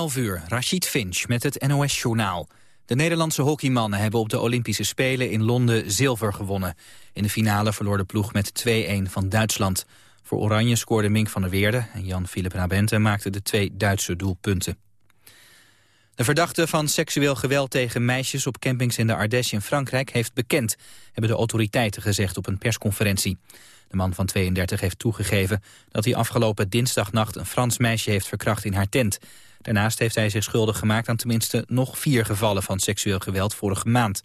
11 uur, Rashid Finch met het NOS-journaal. De Nederlandse hockeymannen hebben op de Olympische Spelen in Londen zilver gewonnen. In de finale verloor de ploeg met 2-1 van Duitsland. Voor Oranje scoorde Mink van der Weerde en Jan-Philip Rabente maakten de twee Duitse doelpunten. De verdachte van seksueel geweld tegen meisjes op campings in de Ardèche in Frankrijk heeft bekend, hebben de autoriteiten gezegd op een persconferentie. De man van 32 heeft toegegeven dat hij afgelopen dinsdagnacht een Frans meisje heeft verkracht in haar tent. Daarnaast heeft hij zich schuldig gemaakt aan tenminste nog vier gevallen van seksueel geweld vorige maand.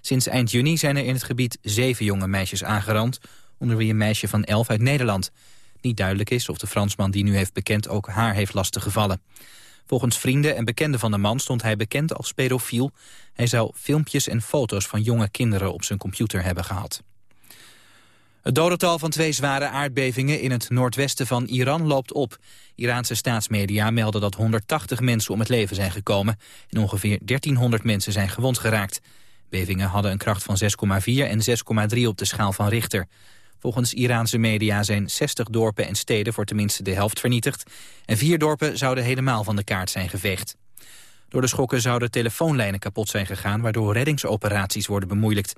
Sinds eind juni zijn er in het gebied zeven jonge meisjes aangerand, onder wie een meisje van elf uit Nederland. Niet duidelijk is of de Fransman die nu heeft bekend ook haar heeft lastiggevallen. Volgens vrienden en bekenden van de man stond hij bekend als pedofiel. Hij zou filmpjes en foto's van jonge kinderen op zijn computer hebben gehad. Het dodental van twee zware aardbevingen in het noordwesten van Iran loopt op. Iraanse staatsmedia melden dat 180 mensen om het leven zijn gekomen... en ongeveer 1300 mensen zijn gewond geraakt. Bevingen hadden een kracht van 6,4 en 6,3 op de schaal van Richter. Volgens Iraanse media zijn 60 dorpen en steden voor tenminste de helft vernietigd... en vier dorpen zouden helemaal van de kaart zijn geveegd. Door de schokken zouden telefoonlijnen kapot zijn gegaan... waardoor reddingsoperaties worden bemoeilijkt.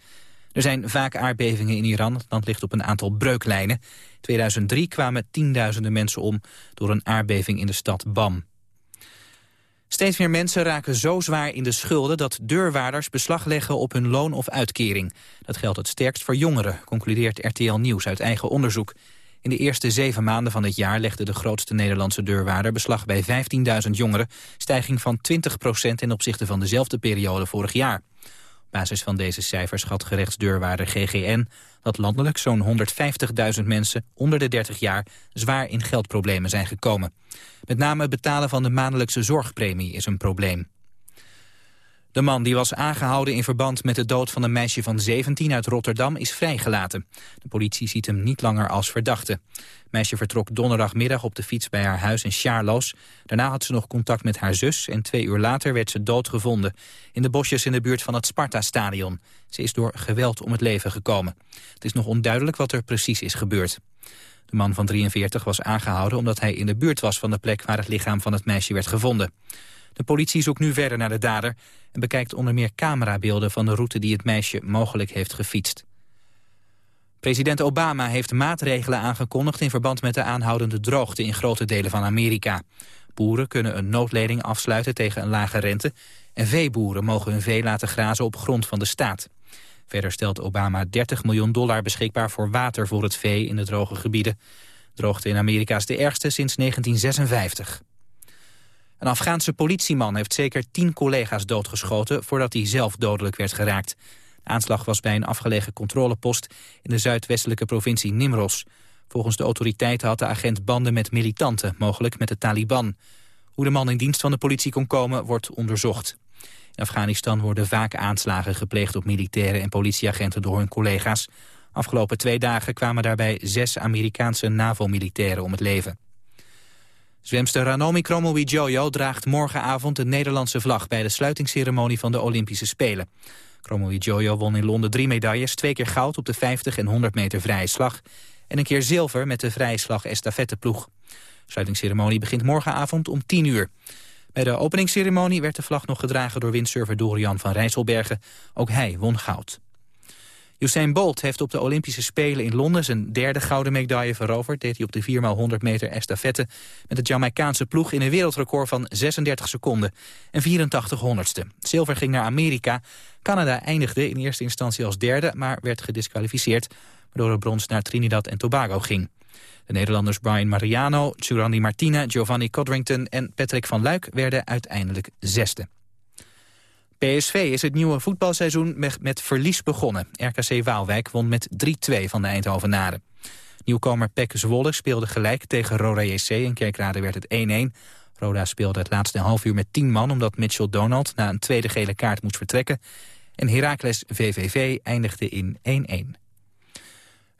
Er zijn vaak aardbevingen in Iran. Het land ligt op een aantal breuklijnen. In 2003 kwamen tienduizenden mensen om door een aardbeving in de stad Bam. Steeds meer mensen raken zo zwaar in de schulden dat deurwaarders beslag leggen op hun loon of uitkering. Dat geldt het sterkst voor jongeren, concludeert RTL Nieuws uit eigen onderzoek. In de eerste zeven maanden van dit jaar legde de grootste Nederlandse deurwaarder beslag bij 15.000 jongeren, stijging van 20% ten opzichte van dezelfde periode vorig jaar basis van deze cijfers schat gerechtsdeurwaarder GGN dat landelijk zo'n 150.000 mensen onder de 30 jaar zwaar in geldproblemen zijn gekomen. Met name het betalen van de maandelijkse zorgpremie is een probleem. De man die was aangehouden in verband met de dood van een meisje van 17 uit Rotterdam is vrijgelaten. De politie ziet hem niet langer als verdachte. Het meisje vertrok donderdagmiddag op de fiets bij haar huis in Sjaarloos. Daarna had ze nog contact met haar zus en twee uur later werd ze doodgevonden. In de bosjes in de buurt van het Sparta-stadion. Ze is door geweld om het leven gekomen. Het is nog onduidelijk wat er precies is gebeurd. De man van 43 was aangehouden omdat hij in de buurt was van de plek waar het lichaam van het meisje werd gevonden. De politie zoekt nu verder naar de dader en bekijkt onder meer camerabeelden van de route die het meisje mogelijk heeft gefietst. President Obama heeft maatregelen aangekondigd in verband met de aanhoudende droogte in grote delen van Amerika. Boeren kunnen een noodleding afsluiten tegen een lage rente en veeboeren mogen hun vee laten grazen op grond van de staat. Verder stelt Obama 30 miljoen dollar beschikbaar voor water voor het vee in de droge gebieden. Droogte in Amerika is de ergste sinds 1956. Een Afghaanse politieman heeft zeker tien collega's doodgeschoten... voordat hij zelf dodelijk werd geraakt. De aanslag was bij een afgelegen controlepost... in de zuidwestelijke provincie Nimros. Volgens de autoriteiten had de agent banden met militanten... mogelijk met de Taliban. Hoe de man in dienst van de politie kon komen, wordt onderzocht. In Afghanistan worden vaak aanslagen gepleegd op militairen en politieagenten door hun collega's. Afgelopen twee dagen kwamen daarbij zes Amerikaanse NAVO-militairen om het leven. Zwemster Ranomi Kromowidjojo draagt morgenavond de Nederlandse vlag... bij de sluitingsceremonie van de Olympische Spelen. Kromowidjojo won in Londen drie medailles, twee keer goud op de 50 en 100 meter vrije slag... en een keer zilver met de vrije slag estafetteploeg. De sluitingsceremonie begint morgenavond om 10 uur. Bij de openingsceremonie werd de vlag nog gedragen door windsurfer Dorian van Rijsselbergen. Ook hij won goud. Usain Bolt heeft op de Olympische Spelen in Londen zijn derde gouden medaille veroverd. Deed hij op de 4x100 meter estafette met het Jamaicaanse ploeg in een wereldrecord van 36 seconden en 84 honderdste. Zilver ging naar Amerika. Canada eindigde in eerste instantie als derde, maar werd gedisqualificeerd, waardoor het brons naar Trinidad en Tobago ging. De Nederlanders Brian Mariano, Tsurandi Martina, Giovanni Codrington en Patrick van Luik werden uiteindelijk zesde. PSV is het nieuwe voetbalseizoen met, met verlies begonnen. RKC Waalwijk won met 3-2 van de Eindhovenaren. Nieuwkomer Pek Zwolle speelde gelijk tegen Roda JC. In Kerkrade werd het 1-1. Roda speelde het laatste half uur met 10 man... omdat Mitchell Donald na een tweede gele kaart moest vertrekken. En Heracles VVV eindigde in 1-1.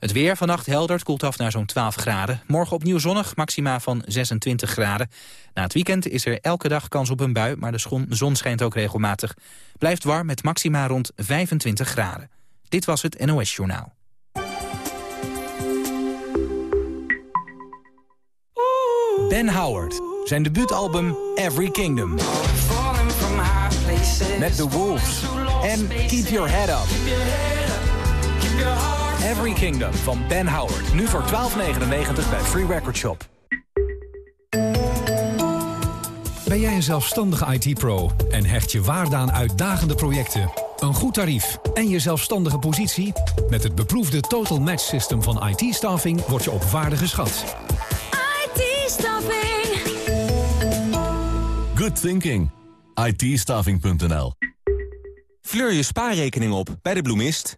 Het weer vannacht helder, koelt af naar zo'n 12 graden. Morgen opnieuw zonnig, maxima van 26 graden. Na het weekend is er elke dag kans op een bui, maar de zon schijnt ook regelmatig. Blijft warm met maxima rond 25 graden. Dit was het NOS Journaal. Ben Howard zijn debuutalbum Every Kingdom. Met The Wolves en Keep Your Head Up. Every Kingdom van Ben Howard. Nu voor 12,99 bij Free Record Shop. Ben jij een zelfstandige IT-pro en hecht je waarde aan uitdagende projecten, een goed tarief en je zelfstandige positie? Met het beproefde Total Match System van IT-staffing word je op waarde geschat. IT-staffing. Good thinking. it Fleur je spaarrekening op bij de bloemist.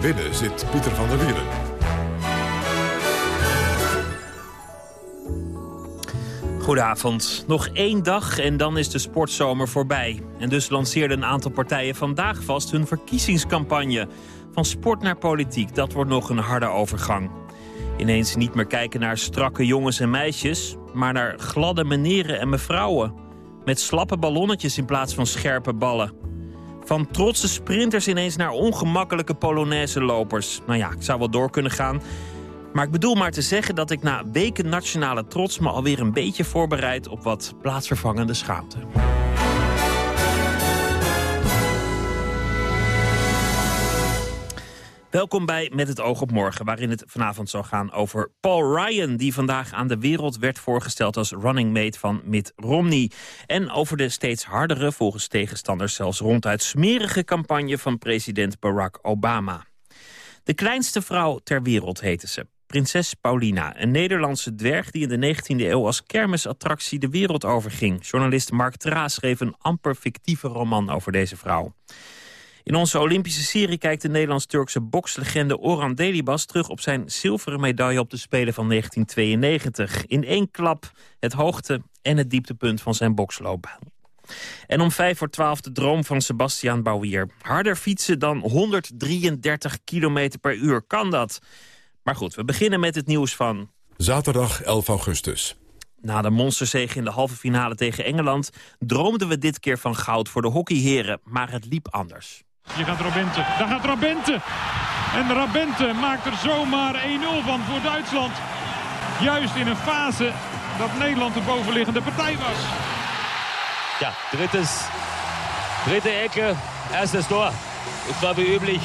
binnen zit Pieter van der Wielen. Goedenavond. Nog één dag en dan is de sportzomer voorbij. En dus lanceerden een aantal partijen vandaag vast hun verkiezingscampagne. Van sport naar politiek, dat wordt nog een harde overgang. Ineens niet meer kijken naar strakke jongens en meisjes... maar naar gladde meneren en mevrouwen. Met slappe ballonnetjes in plaats van scherpe ballen. Van trotse sprinters ineens naar ongemakkelijke Polonaise lopers. Nou ja, ik zou wel door kunnen gaan... Maar ik bedoel maar te zeggen dat ik na weken nationale trots... me alweer een beetje voorbereid op wat plaatsvervangende schaamte. Welkom bij Met het oog op morgen, waarin het vanavond zal gaan over Paul Ryan... die vandaag aan de wereld werd voorgesteld als running mate van Mitt Romney. En over de steeds hardere, volgens tegenstanders zelfs ronduit smerige campagne... van president Barack Obama. De kleinste vrouw ter wereld heette ze. Prinses Paulina, een Nederlandse dwerg die in de 19e eeuw als kermisattractie de wereld overging. Journalist Mark Traas schreef een amper fictieve roman over deze vrouw. In onze Olympische serie kijkt de Nederlands-Turkse bokslegende Orhan Delibas terug op zijn zilveren medaille op de Spelen van 1992. In één klap het hoogte- en het dieptepunt van zijn boksloopbaan. En om vijf voor twaalf de droom van Sebastian Bouwier. Harder fietsen dan 133 km per uur. Kan dat? Maar goed, we beginnen met het nieuws van... Zaterdag 11 augustus. Na de monsterzege in de halve finale tegen Engeland... droomden we dit keer van goud voor de hockeyheren. Maar het liep anders. Je gaat Rabente. Daar gaat Rabente. En Rabente maakt er zomaar 1-0 van voor Duitsland. Juist in een fase dat Nederland de bovenliggende partij was. Ja, drittes, dritte Ecke, erstes Tor. Het war wie üblich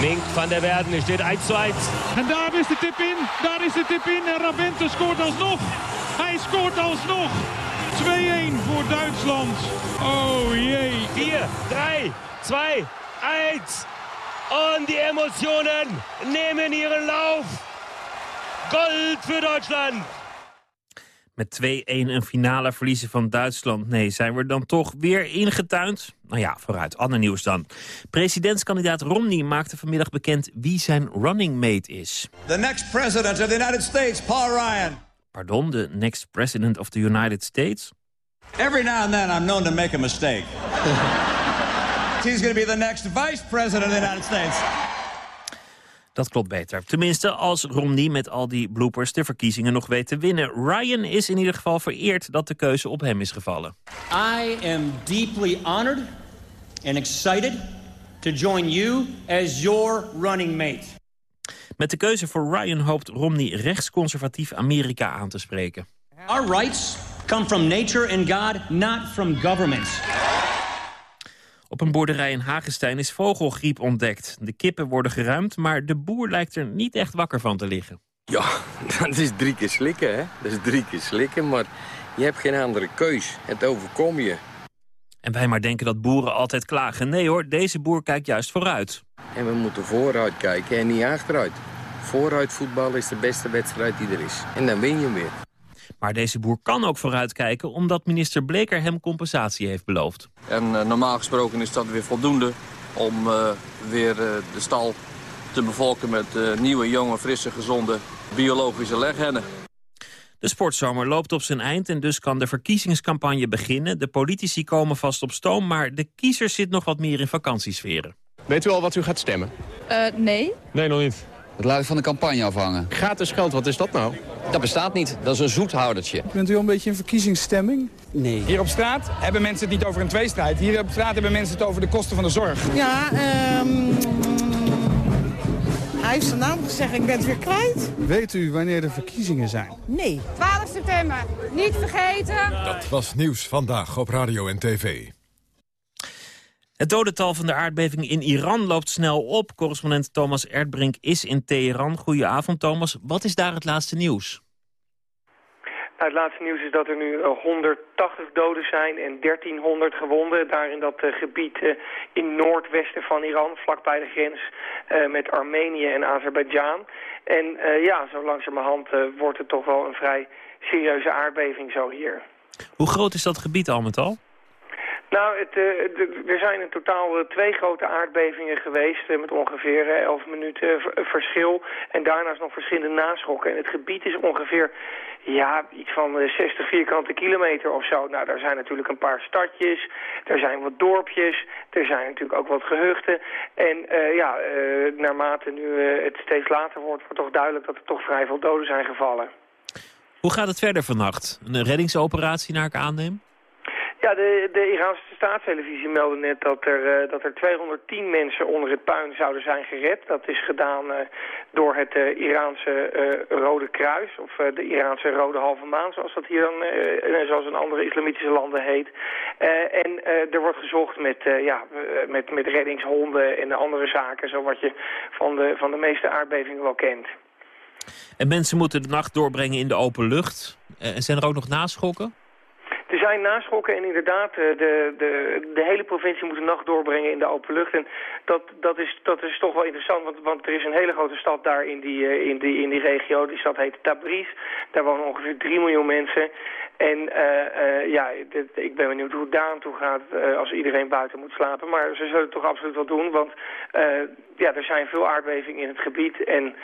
Mink van der Werden, er staat 1 zu 1. En daar is de tip in, daar is de tip in en Rabente scoort alsnog. Hij scoort alsnog. 2-1 voor Duitsland. Oh jee. 4, 3, 2, 1. En die Emotionen nemen ihren Lauf. Gold voor Duitsland. Met 2-1 een finale verliezen van Duitsland. Nee, zijn we dan toch weer ingetuind? Nou ja, vooruit. Ander nieuws dan. Presidentskandidaat Romney maakte vanmiddag bekend wie zijn running mate is. The next president of the United States, Paul Ryan. Pardon, the next president of the United States? Every now and then I'm known to make a mistake. He's going to be the next vice president of the United States. Dat klopt beter. Tenminste, als Romney met al die bloopers de verkiezingen nog weet te winnen. Ryan is in ieder geval vereerd dat de keuze op hem is gevallen. I am deeply honored and excited to join you as your running mate. Met de keuze voor Ryan hoopt Romney rechtsconservatief Amerika aan te spreken. Our rights come from nature and God, not from governments. Op een boerderij in Hagestein is vogelgriep ontdekt. De kippen worden geruimd, maar de boer lijkt er niet echt wakker van te liggen. Ja, dat is drie keer slikken, hè. Dat is drie keer slikken, maar je hebt geen andere keus. Het overkom je. En wij maar denken dat boeren altijd klagen. Nee hoor, deze boer kijkt juist vooruit. En we moeten vooruit kijken en niet achteruit. Vooruit voetbal is de beste wedstrijd die er is. En dan win je weer. Maar deze boer kan ook vooruitkijken omdat minister Bleker hem compensatie heeft beloofd. En uh, normaal gesproken is dat weer voldoende om uh, weer uh, de stal te bevolken met nieuwe, jonge, frisse, gezonde biologische leghennen. De sportzomer loopt op zijn eind en dus kan de verkiezingscampagne beginnen. De politici komen vast op stoom, maar de kiezer zit nog wat meer in vakantiesferen. Weet u al wat u gaat stemmen? Uh, nee. Nee, nog niet. Het laat van de campagne afhangen. Gratis geld, wat is dat nou? Dat bestaat niet. Dat is een zoethoudertje. Bent u al een beetje in verkiezingsstemming? Nee. Hier op straat hebben mensen het niet over een tweestrijd. Hier op straat hebben mensen het over de kosten van de zorg. Ja, um, hij heeft zijn naam gezegd, ik ben het weer kwijt. Weet u wanneer de verkiezingen zijn? Nee. 12 september, niet vergeten. Dat was nieuws vandaag op radio en tv. Het dodental van de aardbeving in Iran loopt snel op. Correspondent Thomas Erdbrink is in Teheran. Goedenavond Thomas. Wat is daar het laatste nieuws? Het laatste nieuws is dat er nu 180 doden zijn en 1300 gewonden. Daar in dat uh, gebied uh, in noordwesten van Iran, vlakbij de grens met Armenië en Azerbeidzjan. En ja, zo langzamerhand wordt het toch wel een vrij serieuze aardbeving zo hier. Hoe groot is dat gebied al met al? Nou, het, uh, er zijn in totaal uh, twee grote aardbevingen geweest... Uh, met ongeveer 11 minuten verschil. En daarnaast nog verschillende naschokken. En het gebied is ongeveer ja, iets van 60 vierkante kilometer of zo. Nou, daar zijn natuurlijk een paar stadjes. Er zijn wat dorpjes. Er zijn natuurlijk ook wat gehuchten. En ja, naarmate nu het steeds later wordt... wordt toch duidelijk dat er toch vrij veel doden zijn gevallen. Hoe gaat het verder vannacht? Een reddingsoperatie naar ik aanneem? Ja, de, de Iraanse staatstelevisie meldde net dat er, uh, dat er 210 mensen onder het puin zouden zijn gered. Dat is gedaan uh, door het uh, Iraanse Rode Kruis, of de Iraanse Rode Halve Maan, zoals dat hier dan, zoals in andere islamitische landen heet. en er wordt gezocht met, ja, met, met reddingshonden en andere zaken, zo wat je van de, van de meeste aardbevingen wel kent. En mensen moeten de nacht doorbrengen in de open lucht. En zijn er ook nog naschokken? Er zijn naschokken en inderdaad, de, de, de hele provincie moet de nacht doorbrengen in de open lucht. En dat, dat, is, dat is toch wel interessant, want, want er is een hele grote stad daar in die, in die, in die regio. Die stad heet Tabriz. Daar wonen ongeveer 3 miljoen mensen. En uh, ja, ik ben benieuwd hoe het daar aan toe gaat als iedereen buiten moet slapen. Maar ze zullen het toch absoluut wel doen, want ja, er zijn veel aardbevingen in het gebied. En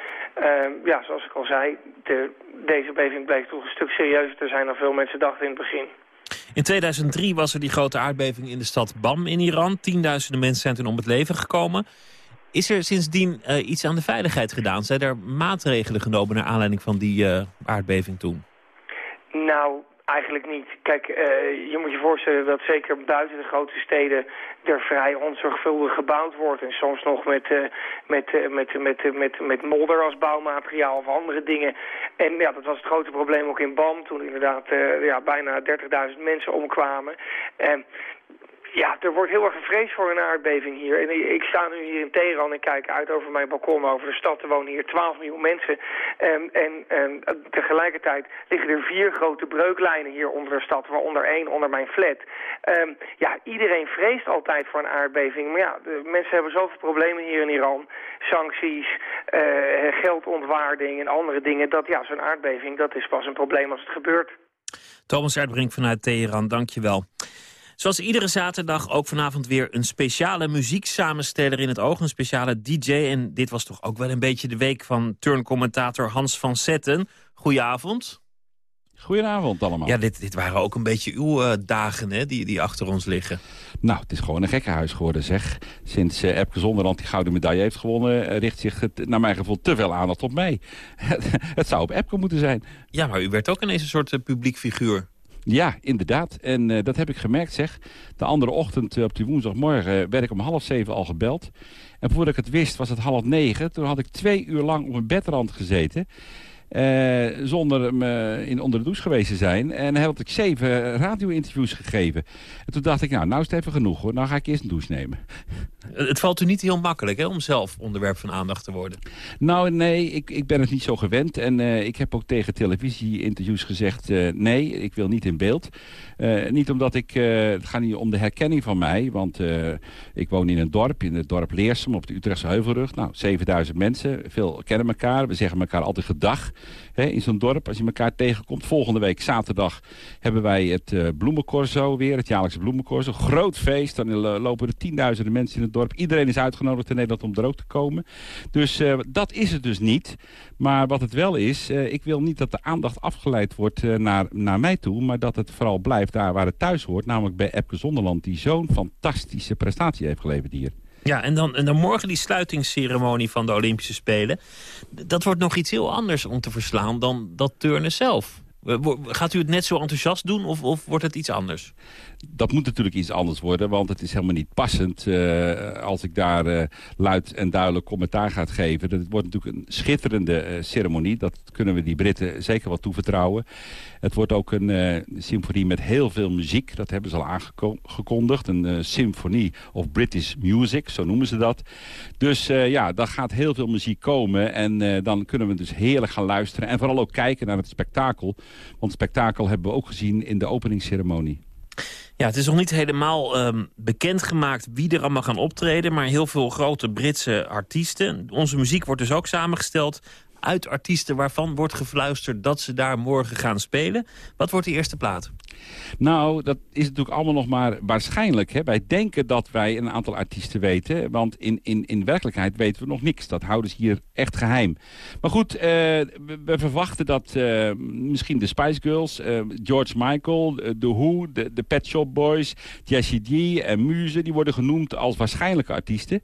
ja, zoals ik al zei, de, deze beving bleek toch een stuk serieuzer te zijn dan veel mensen dachten in het begin. In 2003 was er die grote aardbeving in de stad Bam in Iran. Tienduizenden mensen zijn toen om het leven gekomen. Is er sindsdien uh, iets aan de veiligheid gedaan? Zijn er maatregelen genomen naar aanleiding van die uh, aardbeving toen? Nou, Eigenlijk niet. Kijk, uh, je moet je voorstellen dat zeker buiten de grote steden er vrij onzorgvuldig gebouwd wordt. En soms nog met, uh, met, uh, met, met, met, met modder als bouwmateriaal of andere dingen. En ja, dat was het grote probleem ook in BAM toen inderdaad ja, bijna 30.000 mensen omkwamen. En ja, er wordt heel erg gevreesd voor een aardbeving hier. En ik sta nu hier in Teheran en kijk uit over mijn balkon over de stad. Er wonen hier 12 miljoen mensen. Um, en um, tegelijkertijd liggen er vier grote breuklijnen hier onder de stad, waaronder één onder mijn flat. Um, ja, iedereen vreest altijd voor een aardbeving. Maar ja, de mensen hebben zoveel problemen hier in Iran. Sancties, uh, geldontwaarding en andere dingen. Dat ja, zo'n aardbeving, dat is pas een probleem als het gebeurt. Thomas Uitbrink vanuit Teheran, dankjewel. Zoals iedere zaterdag ook vanavond weer een speciale muzieksamensteller in het oog. Een speciale DJ. En dit was toch ook wel een beetje de week van turncommentator Hans van Zetten. Goedenavond. Goedenavond allemaal. Ja, dit, dit waren ook een beetje uw uh, dagen hè, die, die achter ons liggen. Nou, het is gewoon een gekkenhuis geworden zeg. Sinds uh, Epke Zonderland die gouden medaille heeft gewonnen... Uh, richt zich het, naar mijn gevoel te veel aandacht op mij. het zou op Epke moeten zijn. Ja, maar u werd ook ineens een soort publiek figuur. Ja, inderdaad. En uh, dat heb ik gemerkt, zeg. De andere ochtend, uh, op die woensdagmorgen, uh, werd ik om half zeven al gebeld. En voordat ik het wist, was het half negen. Toen had ik twee uur lang op mijn bedrand gezeten. eh, zonder eh, in onder de douche geweest te zijn. En had ik zeven radio-interviews gegeven. En toen dacht ik, nou, nou is het even genoeg hoor. Nou ga ik eerst een douche nemen. Het valt u niet heel makkelijk hè, om zelf onderwerp van aandacht te worden. Nou, nee, ik, ik ben het niet zo gewend. En eh, ik heb ook tegen televisie-interviews gezegd... eh, nee, ik wil niet in beeld. Eh, niet omdat ik... het gaat niet om de herkenning van mij. Want ik woon in een dorp, in het dorp Leersum... op de Utrechtse Heuvelrug. Nou, 7000 mensen. Veel kennen elkaar. We zeggen elkaar altijd gedag hè, in zo'n dorp. Als je elkaar tegenkomt. Volgende week zaterdag hebben wij het eh bloemencorso weer. Het jaarlijkse bloemencorso. Groot feest. Dan eh, lopen er tienduizenden mensen in het dorp. Iedereen is uitgenodigd in Nederland om er ook te komen. Dus eh, dat is het dus niet. Maar wat het wel is, ik wil niet dat de aandacht afgeleid wordt naar, naar mij toe. Maar dat het vooral blijft daar waar het thuis hoort. Namelijk bij Epke Zonderland. Die zo'n fantastische prestatie heeft geleverd hier. Ja, en dan, en dan morgen die sluitingsceremonie van de Olympische Spelen. Dat wordt nog iets heel anders om te verslaan dan dat turnen zelf. Eh, Gaat u het net zo enthousiast doen of, of wordt het iets anders? dat moet natuurlijk iets anders worden, want het is helemaal niet passend eh, als ik daar eh, luid en duidelijk commentaar ga geven. Dat wordt natuurlijk een schitterende ceremonie. Dat kunnen we die Britten zeker wel toevertrouwen. Het wordt ook een symfonie met heel veel muziek. Dat hebben ze al aangekondigd. Een symfonie of British music, zo noemen ze dat. Dus ja, daar gaat heel veel muziek komen. En dan kunnen we dus heerlijk gaan luisteren. En vooral ook kijken naar het spektakel. Want spektakel hebben we ook gezien in de openingsceremonie. Ja, het is nog niet helemaal ehm, bekendgemaakt wie er allemaal gaan optreden... maar heel veel grote Britse artiesten. Onze muziek wordt dus ook samengesteld uit artiesten waarvan wordt gefluisterd... dat ze daar morgen gaan spelen. Wat wordt de eerste plaat? Nou, dat is natuurlijk allemaal nog maar waarschijnlijk. Hè? Wij denken dat wij een aantal artiesten weten. Want in, in, in werkelijkheid weten we nog niks. Dat houden ze hier echt geheim. Maar goed, eh, we, verwachten dat eh, misschien de Spice Girls... eh, George Michael, The Who, de, Pet Shop Boys... Jessie G en Muze, die worden genoemd als waarschijnlijke artiesten.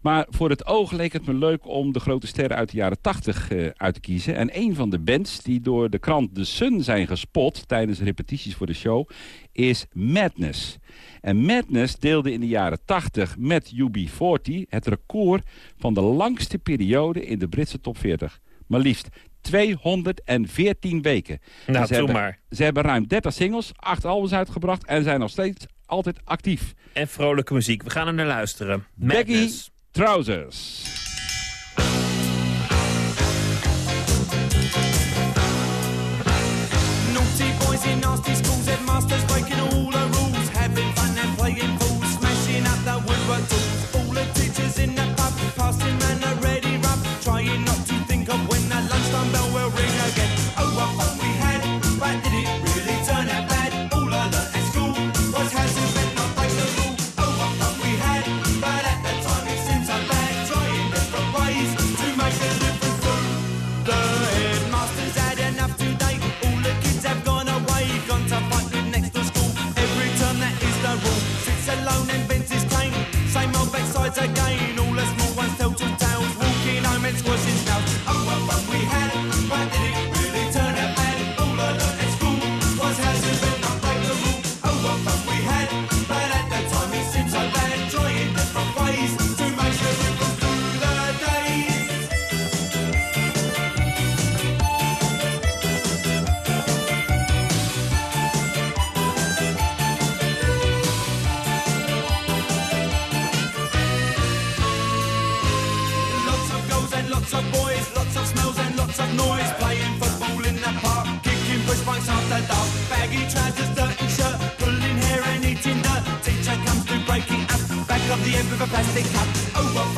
Maar voor het oog leek het me leuk om de grote sterren uit de jaren 80 eh, uit te kiezen. En een van de bands die door de krant The Sun zijn gespot... tijdens repetities voor de show, is Madness. En Madness deelde in de jaren 80 met UB40 het record... van de langste periode in de Britse top 40. Maar liefst 214 weken. Nou, ze hebben, maar. Ze hebben ruim 30 singles, 8 albums uitgebracht... en zijn nog steeds altijd actief. En vrolijke muziek. We gaan er naar luisteren. Madness. Trousers. Boys nasty schools, headmasters breaking backsides again. All the small ones tell two tales. Walking home and squashing snails. Oh, what fun we had, push bikes after dark. Baggy trousers, dirty shirt, pulling hair and eating dirt. Teacher comes to break it up, back of the end with a plastic cup. Oh,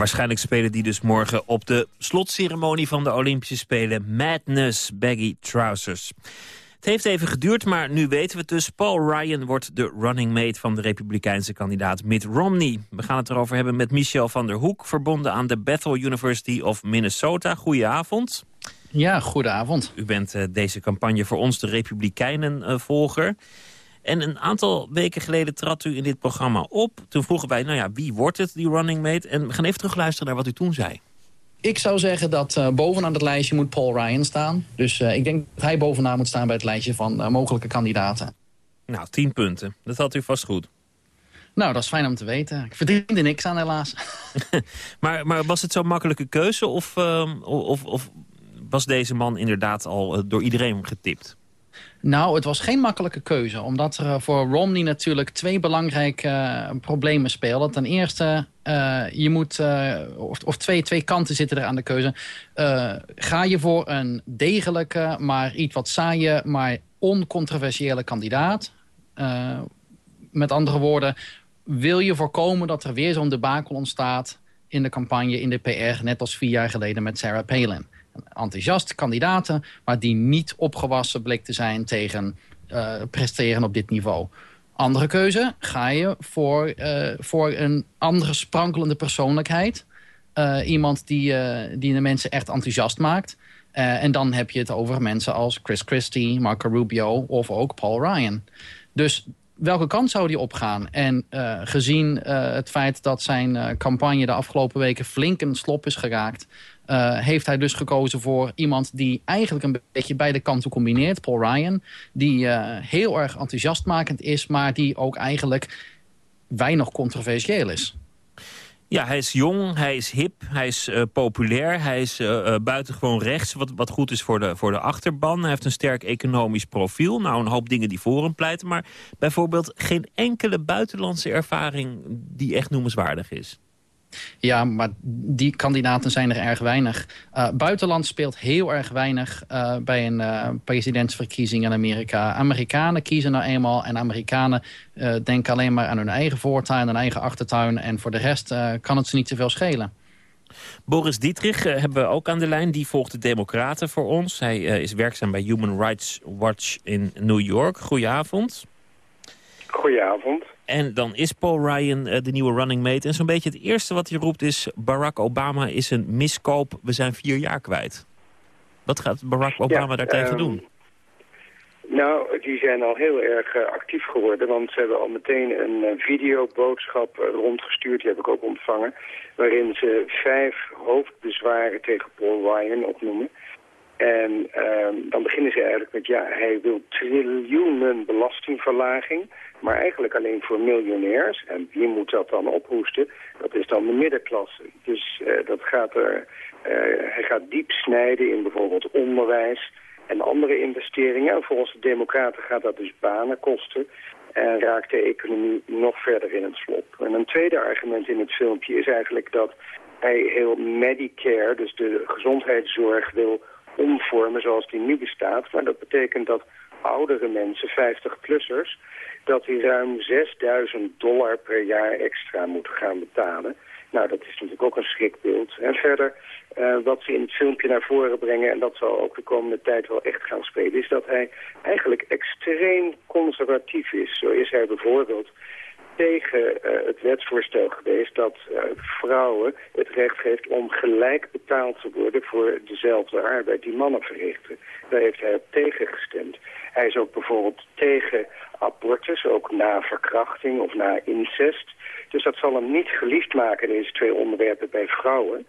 waarschijnlijk spelen die dus morgen op de slotceremonie van de Olympische Spelen Madness Baggy Trousers. Het heeft even geduurd, maar nu weten we het dus. Paul Ryan wordt de running mate van de republikeinse kandidaat Mitt Romney. We gaan het erover hebben met Michel van der Hoek... verbonden aan de Bethel University of Minnesota. Goedenavond. Ja, goedenavond. U bent uh, deze campagne voor ons de Republikeinen-volger. Uh, en een aantal weken geleden trad u in dit programma op. Toen vroegen wij, nou ja, wie wordt het, die running mate? En we gaan even terugluisteren naar wat u toen zei. Ik zou zeggen dat uh, bovenaan het lijstje moet Paul Ryan staan. Dus uh, ik denk dat hij bovenaan moet staan bij het lijstje van uh, mogelijke kandidaten. Nou, tien punten. Dat had u vast goed. Nou, dat is fijn om te weten. Ik verdiende niks aan helaas. maar, maar was het zo'n makkelijke keuze of, ehm, of, of was deze man inderdaad al door iedereen getipt? Nou, het was geen makkelijke keuze. Omdat er voor Romney natuurlijk twee belangrijke uh, problemen spelen. Ten eerste, uh, je moet, of, of, twee, twee kanten zitten er aan de keuze. ga je voor een degelijke, maar iets wat saaie, maar oncontroversiële kandidaat? met andere woorden, wil je voorkomen dat er weer zo'n debakel ontstaat in de campagne, in de PR, net als vier jaar geleden met Sarah Palin? Enthousiaste kandidaten... maar die niet opgewassen bleek te zijn tegen uh, presteren op dit niveau. Andere keuze, ga je voor, uh, voor een andere sprankelende persoonlijkheid. Uh, iemand die, die de mensen echt enthousiast maakt. en dan heb je het over mensen als Chris Christie, Marco Rubio of ook Paul Ryan. Dus welke kant zou die opgaan? En gezien het feit dat zijn campagne de afgelopen weken flink in slop is geraakt... heeft hij dus gekozen voor iemand die eigenlijk een beetje beide kanten combineert. Paul Ryan, die heel erg enthousiastmakend is... maar die ook eigenlijk weinig controversieel is. Ja, hij is jong, hij is hip, hij is uh, populair, hij is uh, buitengewoon rechts... Wat, wat goed is voor de, voor de achterban. Hij heeft een sterk economisch profiel. Nou, een hoop dingen die voor hem pleiten. Maar bijvoorbeeld geen enkele buitenlandse ervaring die echt noemenswaardig is. Ja, maar die kandidaten zijn er erg weinig. Uh, buitenland speelt heel erg weinig uh, bij een uh, presidentsverkiezing in Amerika. Amerikanen kiezen nou eenmaal en Amerikanen denken alleen maar aan hun eigen voortuin, hun eigen achtertuin. En voor de rest kan het ze niet zoveel schelen. Boris Dietrich hebben we ook aan de lijn. Die volgt de Democraten voor ons. Hij is werkzaam bij Human Rights Watch in New York. Goedenavond. Goedenavond. En dan is Paul Ryan uh, de nieuwe running mate. En zo'n beetje het eerste wat hij roept is... Barack Obama is een miskoop, we zijn vier jaar kwijt. Wat gaat Barack Obama ja, daartegen um, doen? Nou, die zijn al heel erg uh, actief geworden. Want ze hebben al meteen een uh, videoboodschap rondgestuurd. Die heb ik ook ontvangen. Waarin ze vijf hoofdbezwaren tegen Paul Ryan opnoemen. En uh, dan beginnen ze eigenlijk met, ja, hij wil triljoenen belastingverlaging, maar eigenlijk alleen voor miljonairs. En wie moet dat dan ophoesten? Dat is dan de middenklasse. Dus uh, dat gaat er, uh, hij gaat diep snijden in bijvoorbeeld onderwijs en andere investeringen. En volgens de democraten gaat dat dus banen kosten en raakt de economie nog verder in het slop. En een tweede argument in het filmpje is eigenlijk dat hij heel Medicare, dus de gezondheidszorg, wil omvormen zoals die nu bestaat. Maar dat betekent dat oudere mensen, 50-plussers, dat die ruim 6000 dollar per jaar extra moeten gaan betalen. Nou, dat is natuurlijk ook een schrikbeeld. En verder, uh, wat ze in het filmpje naar voren brengen... en dat zal ook de komende tijd wel echt gaan spelen... is dat hij eigenlijk extreem conservatief is. Zo is hij bijvoorbeeld tegen uh, het wetsvoorstel geweest dat uh, vrouwen het recht geeft om gelijk betaald te worden voor dezelfde arbeid die mannen verrichten. Daar heeft hij op tegen gestemd. Hij is ook bijvoorbeeld tegen abortus, ook na verkrachting of na incest. Dus dat zal hem niet geliefd maken, deze twee onderwerpen bij vrouwen.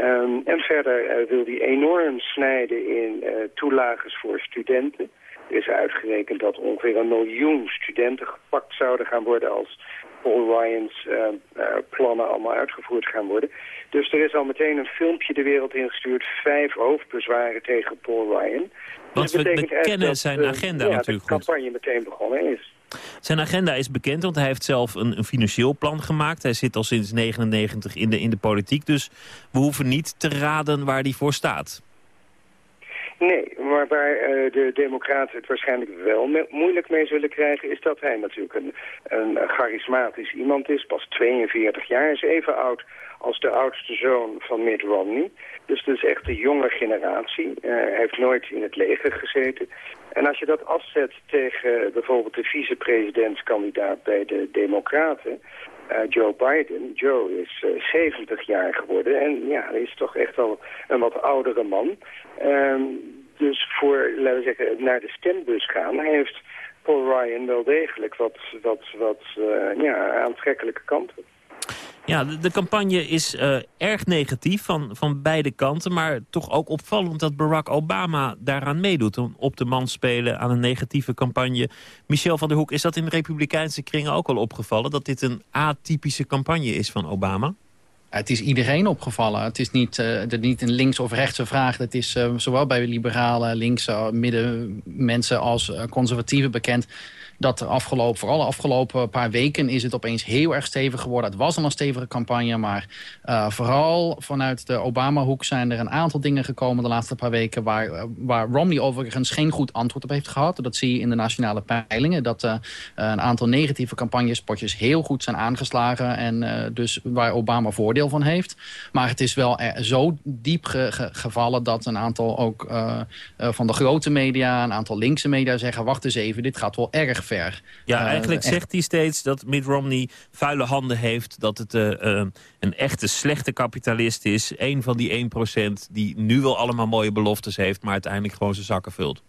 Um, en verder uh, wil hij enorm snijden in toelages voor studenten. Er is uitgerekend dat ongeveer een miljoen studenten gepakt zouden gaan worden als Paul Ryan's uh, uh, plannen allemaal uitgevoerd gaan worden. Dus er is al meteen een filmpje de wereld ingestuurd, vijf hoofdbezwaren tegen Paul Ryan. Want dus we bekennen zijn agenda ja, natuurlijk de campagne meteen begonnen is. Zijn agenda is bekend, want hij heeft zelf een, een financieel plan gemaakt. Hij zit al sinds 99 in de, in de politiek, dus we hoeven niet te raden waar hij voor staat. Nee, maar waar uh, de democraten het waarschijnlijk wel moeilijk mee zullen krijgen... is dat hij natuurlijk een, een charismatisch iemand is, pas 42 jaar, is even oud als de oudste zoon van Mitt Romney. Dus dat is echt de jonge generatie. Hij heeft nooit in het leger gezeten. En als je dat afzet tegen bijvoorbeeld de vicepresidentskandidaat bij de Democraten... Joe Biden. Joe is uh, 70 jaar geworden en ja, hij is toch echt al een wat oudere man. Um, dus voor, laten we zeggen, naar de stembus gaan, heeft Paul Ryan wel degelijk wat, wat, wat uh, ja, aantrekkelijke kanten. Ja, de, campagne is uh, erg negatief van, van beide kanten... maar toch ook opvallend dat Barack Obama daaraan meedoet... om op de man spelen aan een negatieve campagne. Michel van der Hoek, is dat in de republikeinse kringen ook al opgevallen... dat dit een atypische campagne is van Obama? Het is iedereen opgevallen. Het is niet, uh, niet een links- of rechtse vraag. Het is uh, zowel bij liberalen, linkse, midden mensen als uh, conservatieven bekend dat afgelopen, vooral de afgelopen paar weken is het opeens heel erg stevig geworden. Het was al een stevige campagne, maar uh, vooral vanuit de Obama-hoek zijn er een aantal dingen gekomen de laatste paar weken waar, uh, waar Romney overigens geen goed antwoord op heeft gehad. Dat zie je in de nationale peilingen, dat uh, een aantal negatieve campagnespotjes heel goed zijn aangeslagen en dus waar Obama voordeel van heeft. Maar het is wel zo diep ge ge gevallen dat een aantal ook van de grote media, een aantal linkse media zeggen, wacht eens even, dit gaat wel erg ver. Ja, eigenlijk uh, zegt hij steeds dat Mitt Romney vuile handen heeft. Dat het uh, uh, een echte slechte kapitalist is. Een van die 1% die nu wel allemaal mooie beloftes heeft... maar uiteindelijk gewoon zijn zakken vult.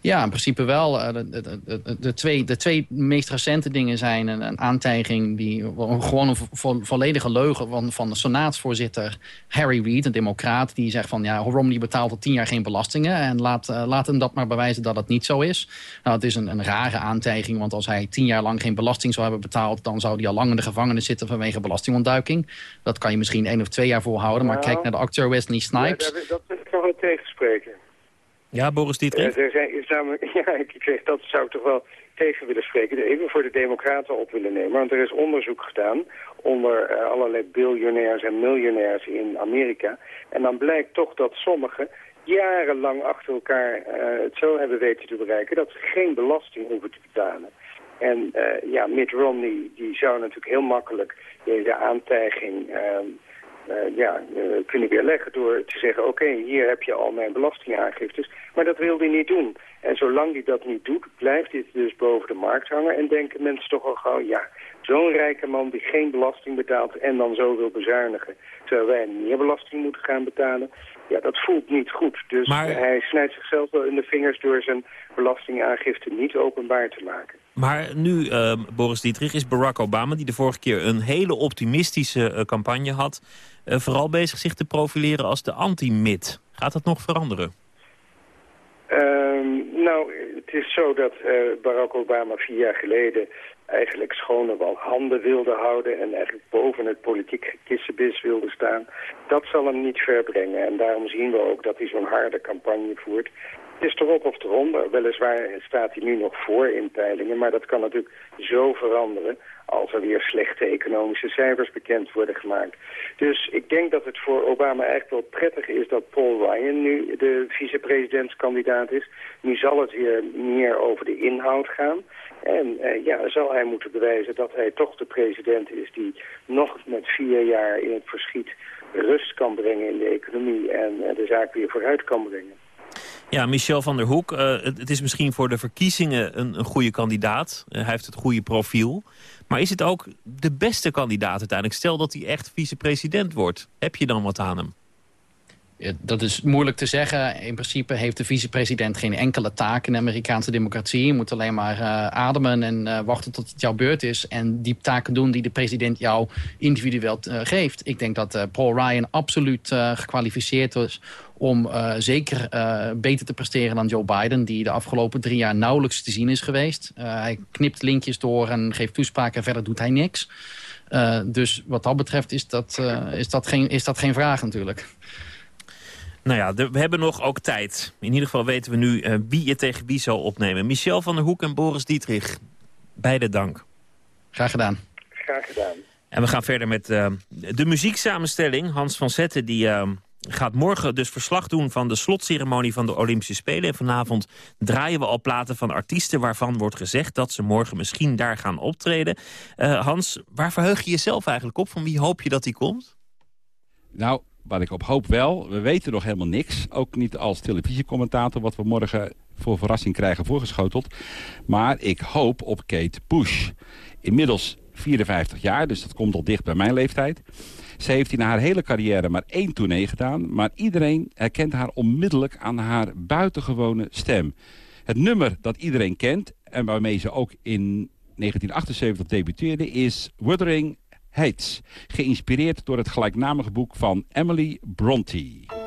Ja, in principe wel. De, de, de, de, twee, de twee meest recente dingen zijn een, een aantijging... die gewoon een vo volledige leugen van, van de senaatsvoorzitter Harry Reid, een democraat... die zegt van ja, Romney betaalt al tien jaar geen belastingen... en laat, uh, laat hem dat maar bewijzen dat het niet zo is. Nou, het is een, een rare aantijging, want als hij tien jaar lang geen belasting zou hebben betaald... dan zou hij al lang in de gevangenis zitten vanwege belastingontduiking. Dat kan je misschien één of twee jaar volhouden, maar Nou, kijk naar de acteur Wesley Snipes. Ja, dat, dat wil ik tegenspreken. Ja, Boris Dietrich? Zijn, ja, ik zeg, dat zou ik toch wel tegen willen spreken. Even voor de democraten op willen nemen. Want er is onderzoek gedaan onder uh, allerlei biljonairs en miljonairs in Amerika. En dan blijkt toch dat sommigen jarenlang achter elkaar uh, het zo hebben weten te bereiken... dat ze geen belasting hoeven te betalen. En ja, Mitt Romney die zou natuurlijk heel makkelijk deze aantijging... Uh, ja, kunnen weerleggen door te zeggen... oké, hier heb je al mijn belastingaangiftes. Maar dat wil hij niet doen. En zolang hij dat niet doet, blijft dit dus boven de markt hangen... en denken mensen toch al gauw... ja, zo'n rijke man die geen belasting betaalt en dan zo wil bezuinigen... terwijl wij meer belasting moeten gaan betalen... ja, dat voelt niet goed. Dus maar... hij snijdt zichzelf wel in de vingers... door zijn belastingaangifte niet openbaar te maken. Maar nu, uh, Boris Dietrich, is Barack Obama... die de vorige keer een hele optimistische uh, campagne had... Uh, vooral bezig zich te profileren als de anti-mid. Gaat dat nog veranderen? Um, nou, het is zo dat uh, Barack Obama vier jaar geleden eigenlijk schone wel handen wilde houden en eigenlijk boven het politiek kissenbis wilde staan. Dat zal hem niet verbrengen en daarom zien we ook dat hij zo'n harde campagne voert. Het is erop of eronder. Weliswaar staat hij nu nog voor in peilingen, maar dat kan natuurlijk zo veranderen als er weer slechte economische cijfers bekend worden gemaakt. Dus ik denk dat het voor Obama eigenlijk wel prettig is dat Paul Ryan nu de vicepresidentskandidaat is. Nu zal het weer meer over de inhoud gaan. En uh, ja, zal hij moeten bewijzen dat hij toch de president is die nog met vier jaar in het verschiet rust kan brengen in de economie en uh, de zaak weer vooruit kan brengen. Ja, Michel van der Hoek, uh, het, is misschien voor de verkiezingen een, een goede kandidaat. Uh, hij heeft het goede profiel. Maar is het ook de beste kandidaat uiteindelijk? Stel dat hij echt vicepresident wordt. Heb je dan wat aan hem? Ja, dat is moeilijk te zeggen. In principe heeft de vicepresident geen enkele taak in de Amerikaanse democratie. Je moet alleen maar uh, ademen en uh, wachten tot het jouw beurt is. En die taken doen die de president jou individueel geeft. Ik denk dat Paul Ryan absoluut gekwalificeerd is om zeker beter te presteren dan Joe Biden... die de afgelopen drie jaar nauwelijks te zien is geweest. Hij knipt linkjes door en geeft toespraken en verder doet hij niks. dus wat dat betreft is dat, is, dat geen, is dat geen vraag natuurlijk. Nou ja, we hebben nog ook tijd. In ieder geval weten we nu wie je tegen wie zal opnemen. Michel van der Hoek en Boris Dietrich, beide dank. Graag gedaan. Graag gedaan. En we gaan verder met de muzieksamenstelling. Hans van Zetten die gaat morgen dus verslag doen van de slotceremonie van de Olympische Spelen. En vanavond draaien we al platen van artiesten waarvan wordt gezegd dat ze morgen misschien daar gaan optreden. Eh, Hans, waar verheug je jezelf eigenlijk op? Van wie hoop je dat die komt? Nou, wat ik op hoop wel, we weten nog helemaal niks. Ook niet als televisiecommentator wat we morgen voor verrassing krijgen voorgeschoteld. Maar ik hoop op Kate Bush. Inmiddels 54 jaar, dus dat komt al dicht bij mijn leeftijd. Ze heeft in haar hele carrière maar één tournee gedaan... maar iedereen herkent haar onmiddellijk aan haar buitengewone stem. Het nummer dat iedereen kent en waarmee ze ook in 1978 debuteerde... is Wuthering Geïnspireerd door het gelijknamige boek van Emily Bronte.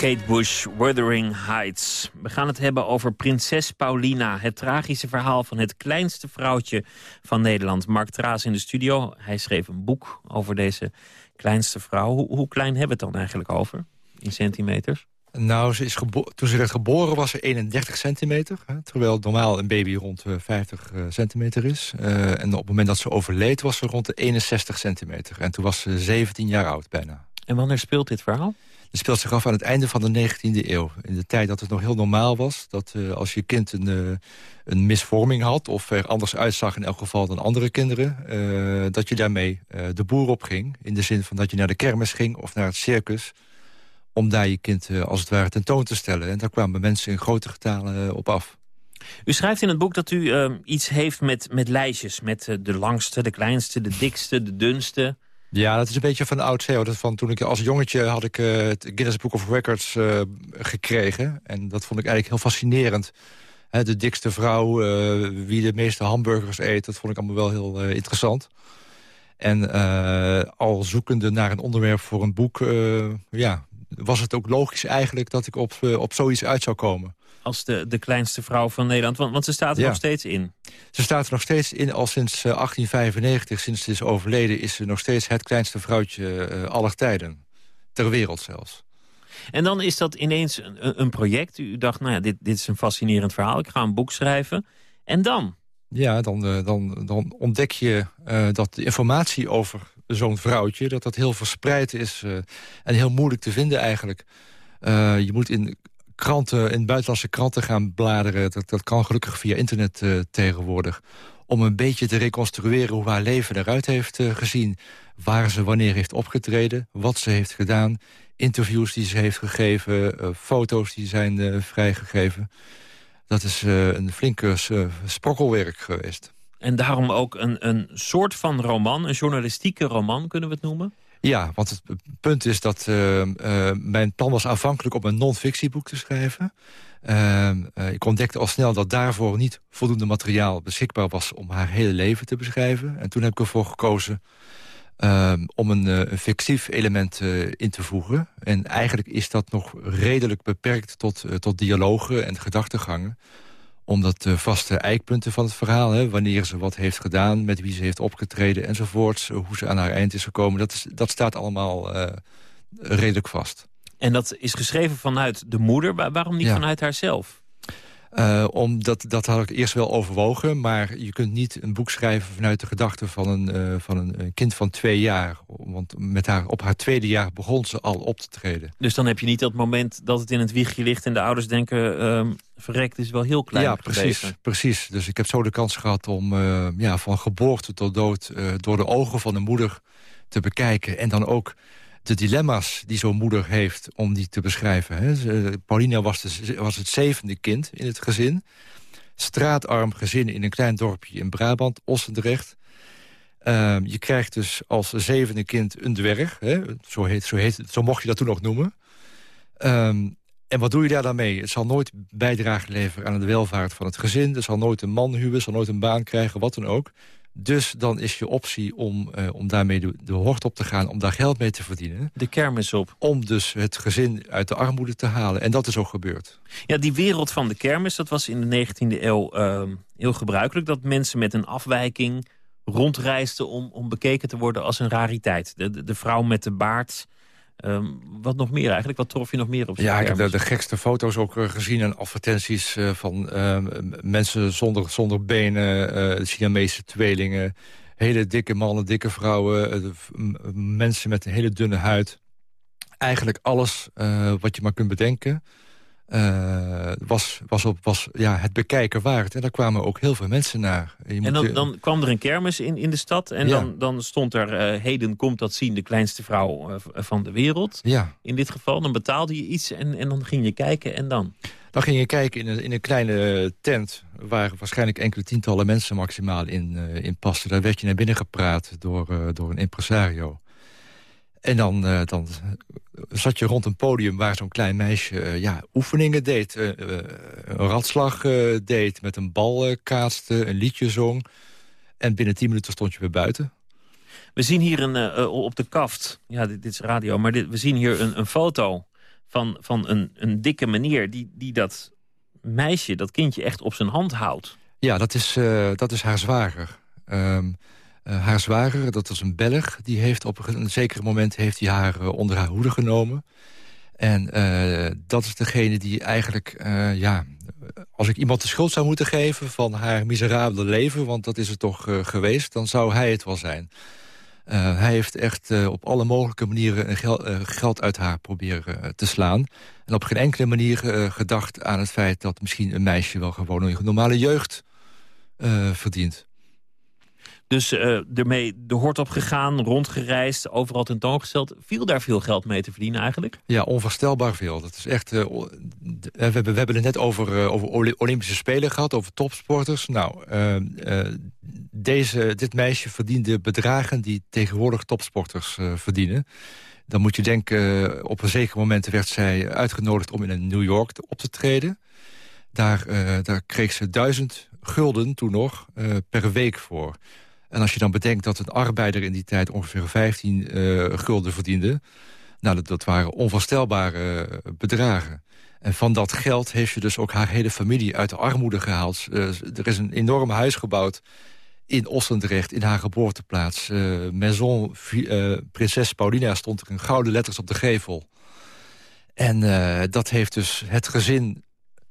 Kate Bush, Wuthering Heights. We gaan het hebben over prinses Paulina. Het tragische verhaal van het kleinste vrouwtje van Nederland. Mark Traas in de studio. Hij schreef een boek over deze kleinste vrouw. Hoe, hoe klein hebben we het dan eigenlijk over? In centimeters? Nou, ze is toen ze werd geboren was ze 31 centimeter. Hè, terwijl normaal een baby rond eh, 50 eh, centimeter is. Eh, en op het moment dat ze overleed was ze rond de 61 centimeter. En toen was ze 17 jaar oud bijna. En wanneer speelt dit verhaal? Het speelt zich af aan het einde van de 19e eeuw. In de tijd dat het nog heel normaal was... dat eh, als je kind een, eh, een misvorming had... of er anders uitzag in elk geval dan andere kinderen... eh, dat je daarmee de boer op ging. In de zin van dat je naar de kermis ging of naar het circus... om daar je kind als het ware tentoon te stellen. En daar kwamen mensen in grote getalen op af. U schrijft in het boek dat u eh, iets heeft met, met lijstjes. Met de langste, de kleinste, de dikste, de dunste. Ja, dat is een beetje van oud CEO. Dat van toen ik als jongetje had ik eh, het Guinness Book of Records eh, gekregen. En dat vond ik eigenlijk heel fascinerend. De dikste vrouw, eh, wie de meeste hamburgers eet... dat vond ik allemaal wel heel interessant. En al zoekende naar een onderwerp voor een boek... ja, was het ook logisch eigenlijk dat ik op, op zoiets uit zou komen. Als de, de kleinste vrouw van Nederland, want, want ze staat er Ja. nog steeds in. Ze staat er nog steeds in, al sinds eh, 1895, sinds ze is overleden... is ze nog steeds het kleinste vrouwtje eh, aller tijden. Ter wereld zelfs. En dan is dat ineens een, een- project. U dacht, nou ja, dit, dit is een fascinerend verhaal. Ik ga een boek schrijven. En dan? Ja, dan, eh, dan, dan ontdek je eh, dat de informatie over zo'n vrouwtje... dat dat heel verspreid is eh, en heel moeilijk te vinden eigenlijk. Eh, je moet in kranten, in buitenlandse kranten gaan bladeren. Dat, dat kan gelukkig via internet eh, tegenwoordig. Om een beetje te reconstrueren hoe haar leven eruit heeft eh, gezien. Waar ze wanneer heeft opgetreden, wat ze heeft gedaan. Interviews die ze heeft gegeven, eh, foto's die zijn vrijgegeven. Dat is een flinke sprokkelwerk geweest. En daarom ook een, een soort van roman, een journalistieke roman kunnen we het noemen? Ja, want het punt is dat eh, eh, mijn plan was aanvankelijk om een non-fictieboek te schrijven. Eh, eh, ik ontdekte al snel dat daarvoor niet voldoende materiaal beschikbaar was om haar hele leven te beschrijven. En toen heb ik ervoor gekozen eh, om een, fictief element in te voegen. En eigenlijk is dat nog redelijk beperkt tot, tot dialogen en gedachtegangen omdat de vaste eikpunten van het verhaal... Hè, wanneer ze wat heeft gedaan, met wie ze heeft opgetreden enzovoorts... hoe ze aan haar eind is gekomen, dat, is, dat staat allemaal eh, redelijk vast. En dat is geschreven vanuit de moeder. Wa- Waarom niet Ja. vanuit haarzelf? Eh, omdat, dat had ik eerst wel overwogen, maar je kunt niet een boek schrijven... vanuit de gedachte van een, eh, van een, een kind van twee jaar. Want met haar, op haar tweede jaar begon ze al op te treden. Dus dan heb je niet dat moment dat het in het wiegje ligt... en de ouders denken, ehm verrekt is wel heel klein ja, precies, precies. Dus ik heb zo de kans gehad om eh, ja, van geboorte tot dood... eh, door de ogen van de moeder te bekijken. En dan ook de dilemma's die zo'n moeder heeft om die te beschrijven. Hè. Was, was het zevende kind in het gezin. Straatarm gezin in een klein dorpje in Brabant, Ossendrecht. Ehm, je krijgt dus als zevende kind een dwerg. Hè. Zo, heet, zo, heet, zo mocht je dat toen nog noemen. Ehm, en wat doe je daar dan mee? Het zal nooit bijdrage leveren aan de welvaart van het gezin. Er zal nooit een man huwen, zal nooit een baan krijgen, wat dan ook. Dus dan is je optie om, eh, om daarmee de, de hort op te gaan... om daar geld mee te verdienen. De kermis op. Om dus het gezin uit de armoede te halen. En dat is ook gebeurd. Ja, die wereld van de kermis, dat was in de 19e eeuw ehm, heel gebruikelijk. Dat mensen met een afwijking rondreisden om, om bekeken te worden als een rariteit. De, de, de vrouw met de baard. Ehm, wat nog meer eigenlijk? Wat trof je nog meer op Ja, ik heb de, gekste foto's ook eh, gezien en advertenties eh, van eh, mensen zonder, zonder benen, eh Siamese tweelingen, hele dikke mannen, dikke vrouwen, mensen met een hele dunne huid. Eigenlijk alles wat je maar kunt bedenken eh, was, was, op, was ja, het bekijken waard. En daar kwamen ook heel veel mensen naar. Je En dan, dan kwam er een kermis in, in de stad. En Ja. dan, dan stond er, eh, heden komt dat zien, de kleinste vrouw eh, van de wereld. Ja. In dit geval, dan betaalde je iets en, en dan ging je kijken en dan? Dan ging je kijken in een, in een kleine tent... waar waarschijnlijk enkele tientallen mensen maximaal in, eh, in pasten. Daar werd je naar binnen gepraat door, eh, door een impresario. En dan, eh, dan zat je rond een podium waar zo'n klein meisje eh, ja, oefeningen deed. eh, een radslag eh, deed, met een bal kaatste, een liedje zong. En binnen tien minuten stond je weer buiten. We zien hier een, op de kaft, ja, dit, dit is radio, maar dit, we zien hier een, een foto van, van een, een dikke meneer die, die dat meisje, dat kindje echt op zijn hand houdt. Ja, dat is, dat is haar zwager. Ehm, eh, haar zwager, dat was een Belg, die heeft op een zeker moment heeft hij haar eh, onder haar hoede genomen. En eh, dat is degene die eigenlijk, ja, als ik iemand de schuld zou moeten geven van haar miserabele leven, want dat is het toch geweest, dan zou hij het wel zijn. Hij heeft echt op alle mogelijke manieren geld uit haar proberen te slaan. En op geen enkele manier gedacht aan het feit dat misschien een meisje wel gewoon een normale jeugd verdient. Dus eh ermee de hort op gegaan, rondgereisd, overal tentoongesteld. Viel daar veel geld mee te verdienen eigenlijk? Ja, onvoorstelbaar veel. Dat is echt, eh, de- we, hebben, we hebben het net over, eh, over Olympische Spelen gehad, over topsporters. Nou, eh, eh, deze, dit meisje verdiende bedragen die tegenwoordig topsporters eh, verdienen. Dan moet je denken, eh, op een zeker moment werd zij uitgenodigd om in New York op te treden. Daar, eh, daar kreeg ze duizend gulden toen nog eh, per week voor. En als je dan bedenkt dat een arbeider in die tijd ongeveer 15 eh, gulden verdiende... nou, dat, dat waren onvoorstelbare eh, bedragen. En van dat geld heeft ze dus ook haar hele familie uit de armoede gehaald. Eh, er is een enorm huis gebouwd in Ossendrecht, in haar geboorteplaats. Eh, Maison eh, Prinses Paulina stond er in gouden letters op de gevel. En dat heeft dus het gezin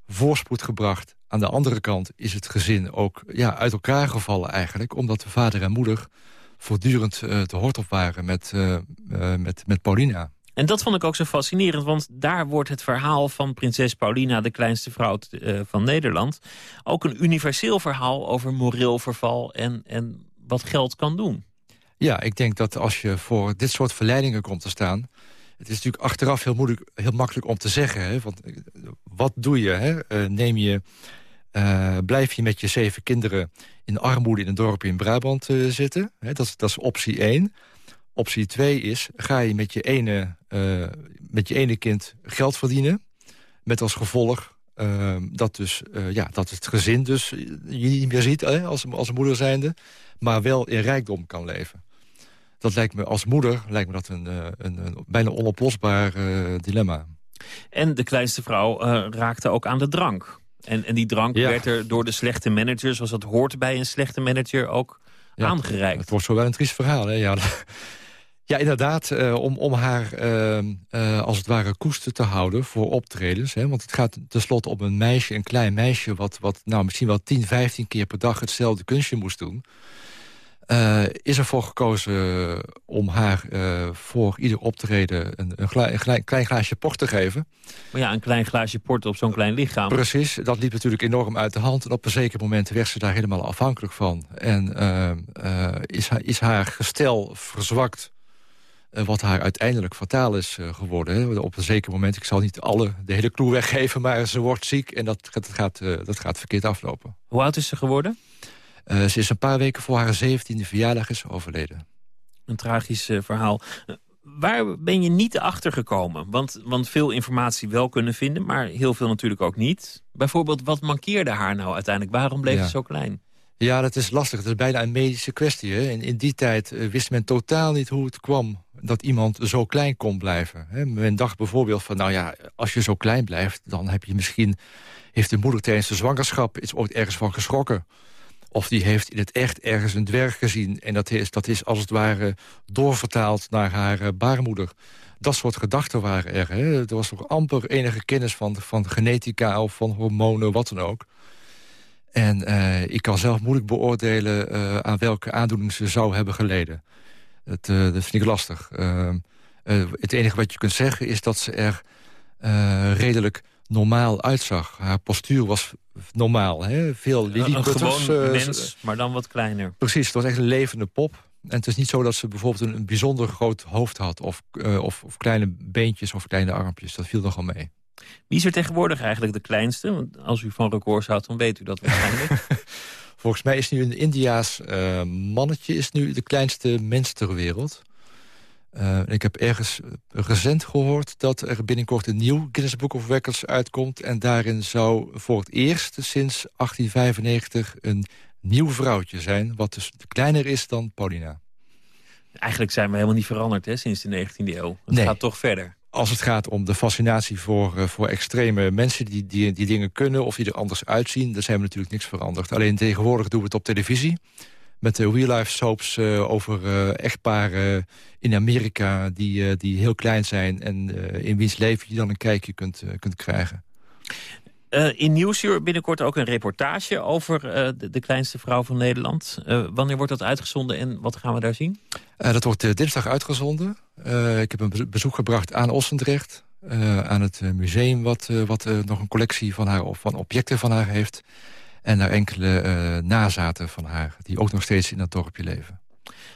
voorspoed gebracht. Aan de andere kant is het gezin ook ja, uit elkaar gevallen eigenlijk... omdat de vader en moeder voortdurend eh, te hort op waren met, eh, eh, met, met Paulina. En dat vond ik ook zo fascinerend, want daar wordt het verhaal van prinses Paulina, de kleinste vrouw van Nederland, ook een universeel verhaal over moreel verval en, en wat geld kan doen. Ja, ik denk dat als je voor dit soort verleidingen komt te staan... het is natuurlijk achteraf heel, moeilijk, heel makkelijk om te zeggen. Hè? Want wat doe je? Hè? Neem je eh, blijf je met je zeven kinderen in armoede in een dorpje in Brabant eh, zitten? Dat, is- dat is optie 1. Optie 2 is, ga je met je ene, eh, met je ene kind geld verdienen... met als gevolg eh, dat, dus, ja, dat het gezin dus je niet meer ziet hè, als, als moeder zijnde... maar wel in rijkdom kan leven. Dat lijkt me als moeder lijkt me dat een, een, een bijna onoplosbaar dilemma. En de kleinste vrouw raakte ook aan de drank. En, en die drank Ja. werd er door de slechte manager, zoals dat hoort bij een slechte manager, ook aangereikt. Het wordt zo wel een triest verhaal, hè? Ja, ja inderdaad, eh, om, om haar eh, eh, als het ware koester te houden voor optredens. Hè? Want het gaat tenslotte om een meisje, een klein meisje... wat, wat nou, misschien wel 10, 15 keer per dag hetzelfde kunstje moest doen... Eh, is ervoor gekozen om haar eh, voor ieder optreden een, een, gla- een klein, klein glaasje port te geven. Maar ja, een klein glaasje port op zo'n klein lichaam. Precies, dat liep natuurlijk enorm uit de hand. En op een zeker moment werd ze daar helemaal afhankelijk van. En eh, eh, is, haar, is haar gestel verzwakt... eh, wat haar uiteindelijk fataal is eh, geworden. Hè. Op een zeker moment, ik zal niet alle, de hele clue weggeven... maar ze wordt ziek en dat, dat, gaat, eh, dat gaat verkeerd aflopen. Hoe oud is ze geworden? Eh, ze is een paar weken voor haar zeventiende verjaardag is overleden. Een tragisch eh, verhaal. Eh, Waar ben je niet achter gekomen? Want, want veel informatie wel kunnen vinden, maar heel veel natuurlijk ook niet. Bijvoorbeeld, wat mankeerde haar nou uiteindelijk? Waarom bleef Ja. ze zo klein? Ja, dat is lastig. Het is bijna een medische kwestie. Hè? In, in die tijd wist men totaal niet hoe het kwam dat iemand zo klein kon blijven. Hè? Men dacht bijvoorbeeld van, nou ja, als je zo klein blijft... dan heb je misschien, heeft de moeder tijdens de zwangerschap... is ooit ergens van geschrokken. Of die heeft in het echt ergens een dwerg gezien... en dat is, dat is als het ware doorvertaald naar haar eh, baarmoeder. Dat soort gedachten waren er. Hè? Er was nog amper enige kennis van, van genetica of van hormonen, wat dan ook. En eh, ik kan zelf moeilijk beoordelen eh, aan welke aandoening ze zou hebben geleden. Dat vind ik lastig. Eh, eh, het enige wat je kunt zeggen is dat ze er redelijk normaal uitzag. Haar postuur was normaal. Hè? Veel Een lilliputters. gewoon eh, mens, maar dan wat kleiner. Precies, het was echt een levende pop. En het is niet zo dat ze bijvoorbeeld een, een bijzonder groot hoofd had... Of, eh, of, of kleine beentjes of kleine armpjes. Dat viel nogal mee. Wie is er tegenwoordig eigenlijk de kleinste? Want als u van records houdt, dan weet u dat waarschijnlijk. Volgens mij is nu een Indiaas eh, mannetje is nu de kleinste mens ter wereld. Eh, ik heb ergens recent gehoord dat er binnenkort een nieuw Guinness Book of Records uitkomt. En daarin zou voor het eerst sinds 1895 een nieuw vrouwtje zijn... wat dus kleiner is dan Paulina. Eigenlijk zijn we helemaal niet veranderd hè, sinds de 19e eeuw. Het Nee. gaat toch verder. Als het gaat om de fascinatie voor, eh, voor extreme mensen die, die die dingen kunnen... of die er anders uitzien, dan zijn we natuurlijk niks veranderd. Alleen tegenwoordig doen we het op televisie. Met de real-life soaps eh, over eh, echtparen in Amerika... Die, eh, die heel klein zijn en in wiens leven je dan een kijkje kunt, kunt krijgen. In Nieuwsuur binnenkort ook een reportage over de, de kleinste vrouw van Nederland. Wanneer wordt dat uitgezonden en wat gaan we daar zien? Dat wordt dinsdag uitgezonden. Ik heb een bezo- bezoek gebracht aan Ossendrecht. aan het museum wat, wat nog een collectie van, haar, of van objecten van haar heeft. En naar enkele eh, nazaten van haar, die ook nog steeds in dat dorpje leven.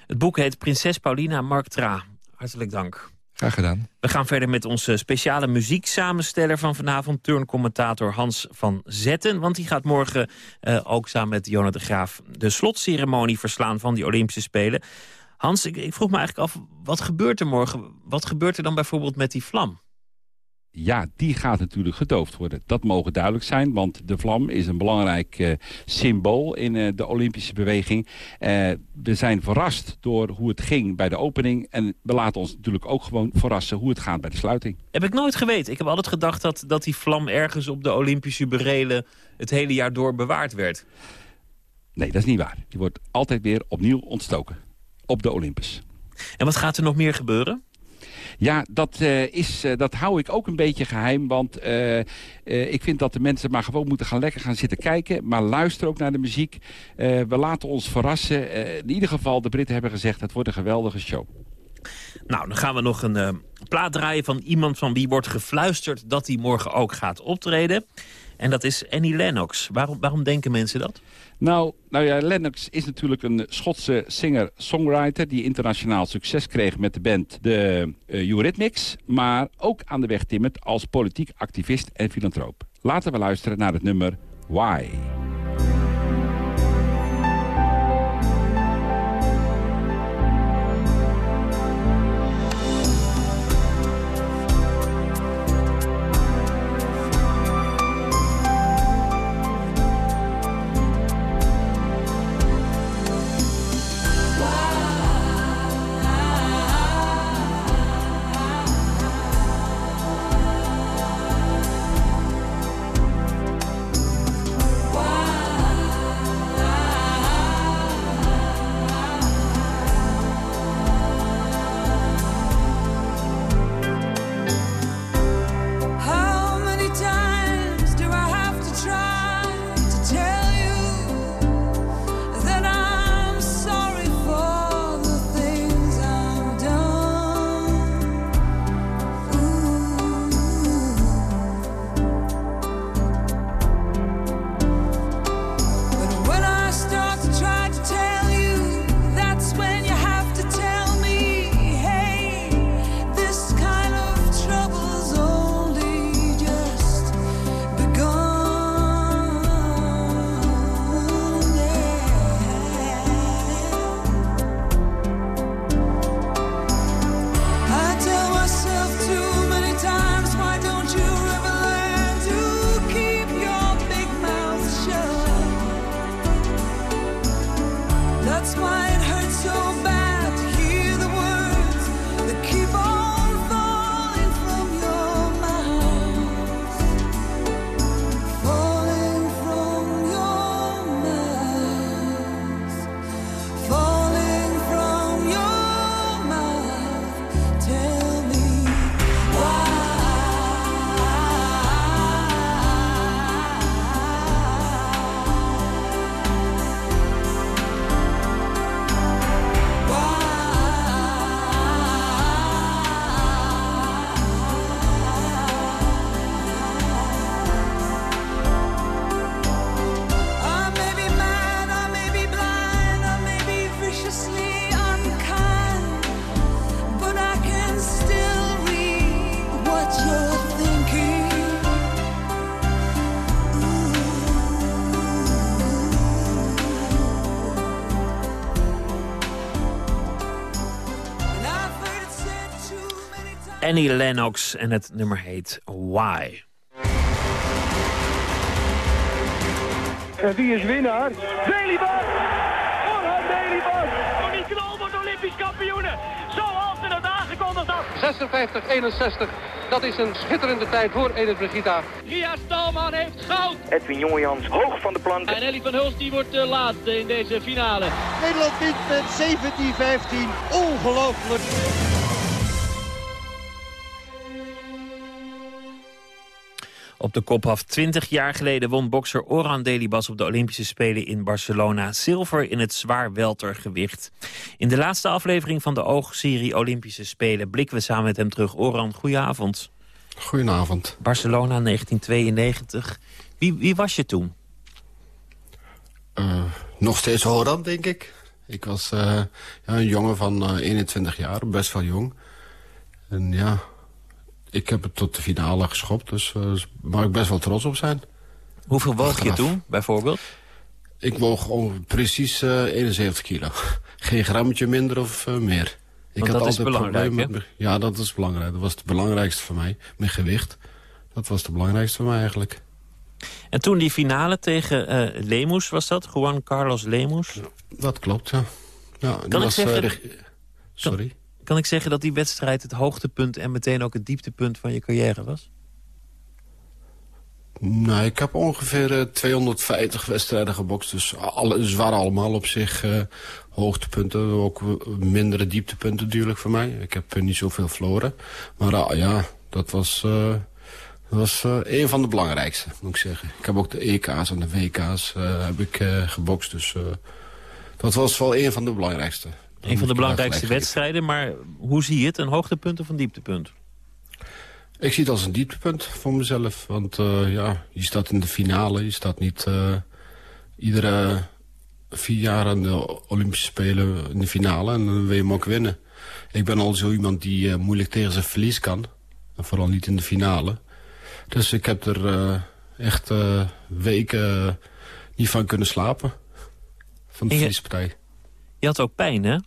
Het boek heet Prinses Paulina Mark Tra. Hartelijk dank. Graag gedaan. We gaan verder met onze speciale muzieksamensteller van vanavond... turncommentator Hans van Zetten. Want die gaat morgen eh, ook samen met Jonah de Graaf... de slotceremonie verslaan van die Olympische Spelen. Hans, ik, ik vroeg me eigenlijk af, wat gebeurt er morgen? Wat gebeurt er dan bijvoorbeeld met die vlam? Ja, die gaat natuurlijk gedoofd worden. Dat mogen duidelijk zijn, want de vlam is een belangrijk eh, symbool in eh, de Olympische beweging. Eh, we zijn verrast door hoe het ging bij de opening. En we laten ons natuurlijk ook gewoon verrassen hoe het gaat bij de sluiting. Heb ik nooit geweten. Ik heb altijd gedacht dat, dat die vlam ergens op de Olympische burelen... het hele jaar door bewaard werd. Nee, dat is niet waar. Die wordt altijd weer opnieuw ontstoken. Op de Olympus. En wat gaat er nog meer gebeuren? Ja, dat, eh, is, eh, dat hou ik ook een beetje geheim. Want eh, ik vind dat de mensen maar gewoon moeten gaan lekker gaan zitten kijken. Maar luister ook naar de muziek. We laten ons verrassen. In ieder geval, de Britten hebben gezegd... het wordt een geweldige show. Nou, dan gaan we nog een plaat draaien van iemand van wie wordt gefluisterd... dat hij morgen ook gaat optreden. En dat is Annie Lennox. Waarom, waarom denken mensen dat? Nou, nou Lennox is natuurlijk een Schotse singer-songwriter... die internationaal succes kreeg met de band de uh, Eurythmics... maar ook aan de weg timmert als politiek activist en filantroop. Laten we luisteren naar het nummer Why. Annie Lennox en het nummer heet Why. En wie is winnaar? Delibas! Orhan Delibas! Tony Knol wordt Olympisch kampioene. Zoals ze het aangekondigd had. 56-61. Dat is een schitterende tijd voor Edith Brigita. Ria Stalman heeft goud. Edwin Jongejans hoog van de plank. En Ellie van Hulst die wordt de laatste in deze finale. Nederland wint met 17-15. Ongelooflijk. Op de kop af 20 jaar geleden won bokser Oran Delibas op de Olympische Spelen in Barcelona zilver in het zwaar weltergewicht. In de laatste aflevering van de oogserie Olympische Spelen blikken we samen met hem terug. Oran, goedenavond. Goedenavond. Barcelona 1992. Wie, wie was je toen? Uh, nog steeds Horan, denk ik. Ik was uh, ja, een jongen van uh, 21 jaar, best wel jong. En ja, ik heb het tot de finale geschopt, dus uh, mag ik best wel trots op zijn. Hoeveel woog Achteraf. je toen, bijvoorbeeld? Ik woog precies uh, 71 kilo. Geen grammetje minder of uh, meer. Ik Want had dat is altijd belangrijk, problemen met me- Ja, dat is belangrijk. Dat was het belangrijkste voor mij. Mijn gewicht. Dat was het belangrijkste voor mij eigenlijk. En toen die finale tegen eh Lemus was dat? Juan Carlos Lemus? Dat klopt, ja. Kan ik was, zeggen- eh, Sorry? Kan ik zeggen dat die wedstrijd het hoogtepunt... en meteen ook het dieptepunt van je carrière was? Nou, ik heb ongeveer eh, 250 wedstrijden gebokst. Dus alle, ze waren allemaal op zich eh, hoogtepunten. Ook eh, mindere dieptepunten natuurlijk voor mij. Ik heb eh, niet zoveel verloren. Maar ja, dat was, eh, eh, een van de belangrijkste, moet ik zeggen. Ik heb ook de EK's en de WK's eh, heb ik, eh, gebokst. Dus eh, dat was wel een van de belangrijkste. Een van de belangrijkste wedstrijden, maar hoe zie je het? Een hoogtepunt of een dieptepunt? Ik zie het als een dieptepunt voor mezelf. Want eh, ja, je staat in de finale. Je staat niet eh, iedere vier jaar aan de Olympische Spelen in de finale. En dan wil je hem ook winnen. Ik ben al zo iemand die eh, moeilijk tegen zijn verlies kan. En vooral niet in de finale. Dus ik heb er echt weken niet van kunnen slapen. Van de verliespartij. Je had ook pijn, hè?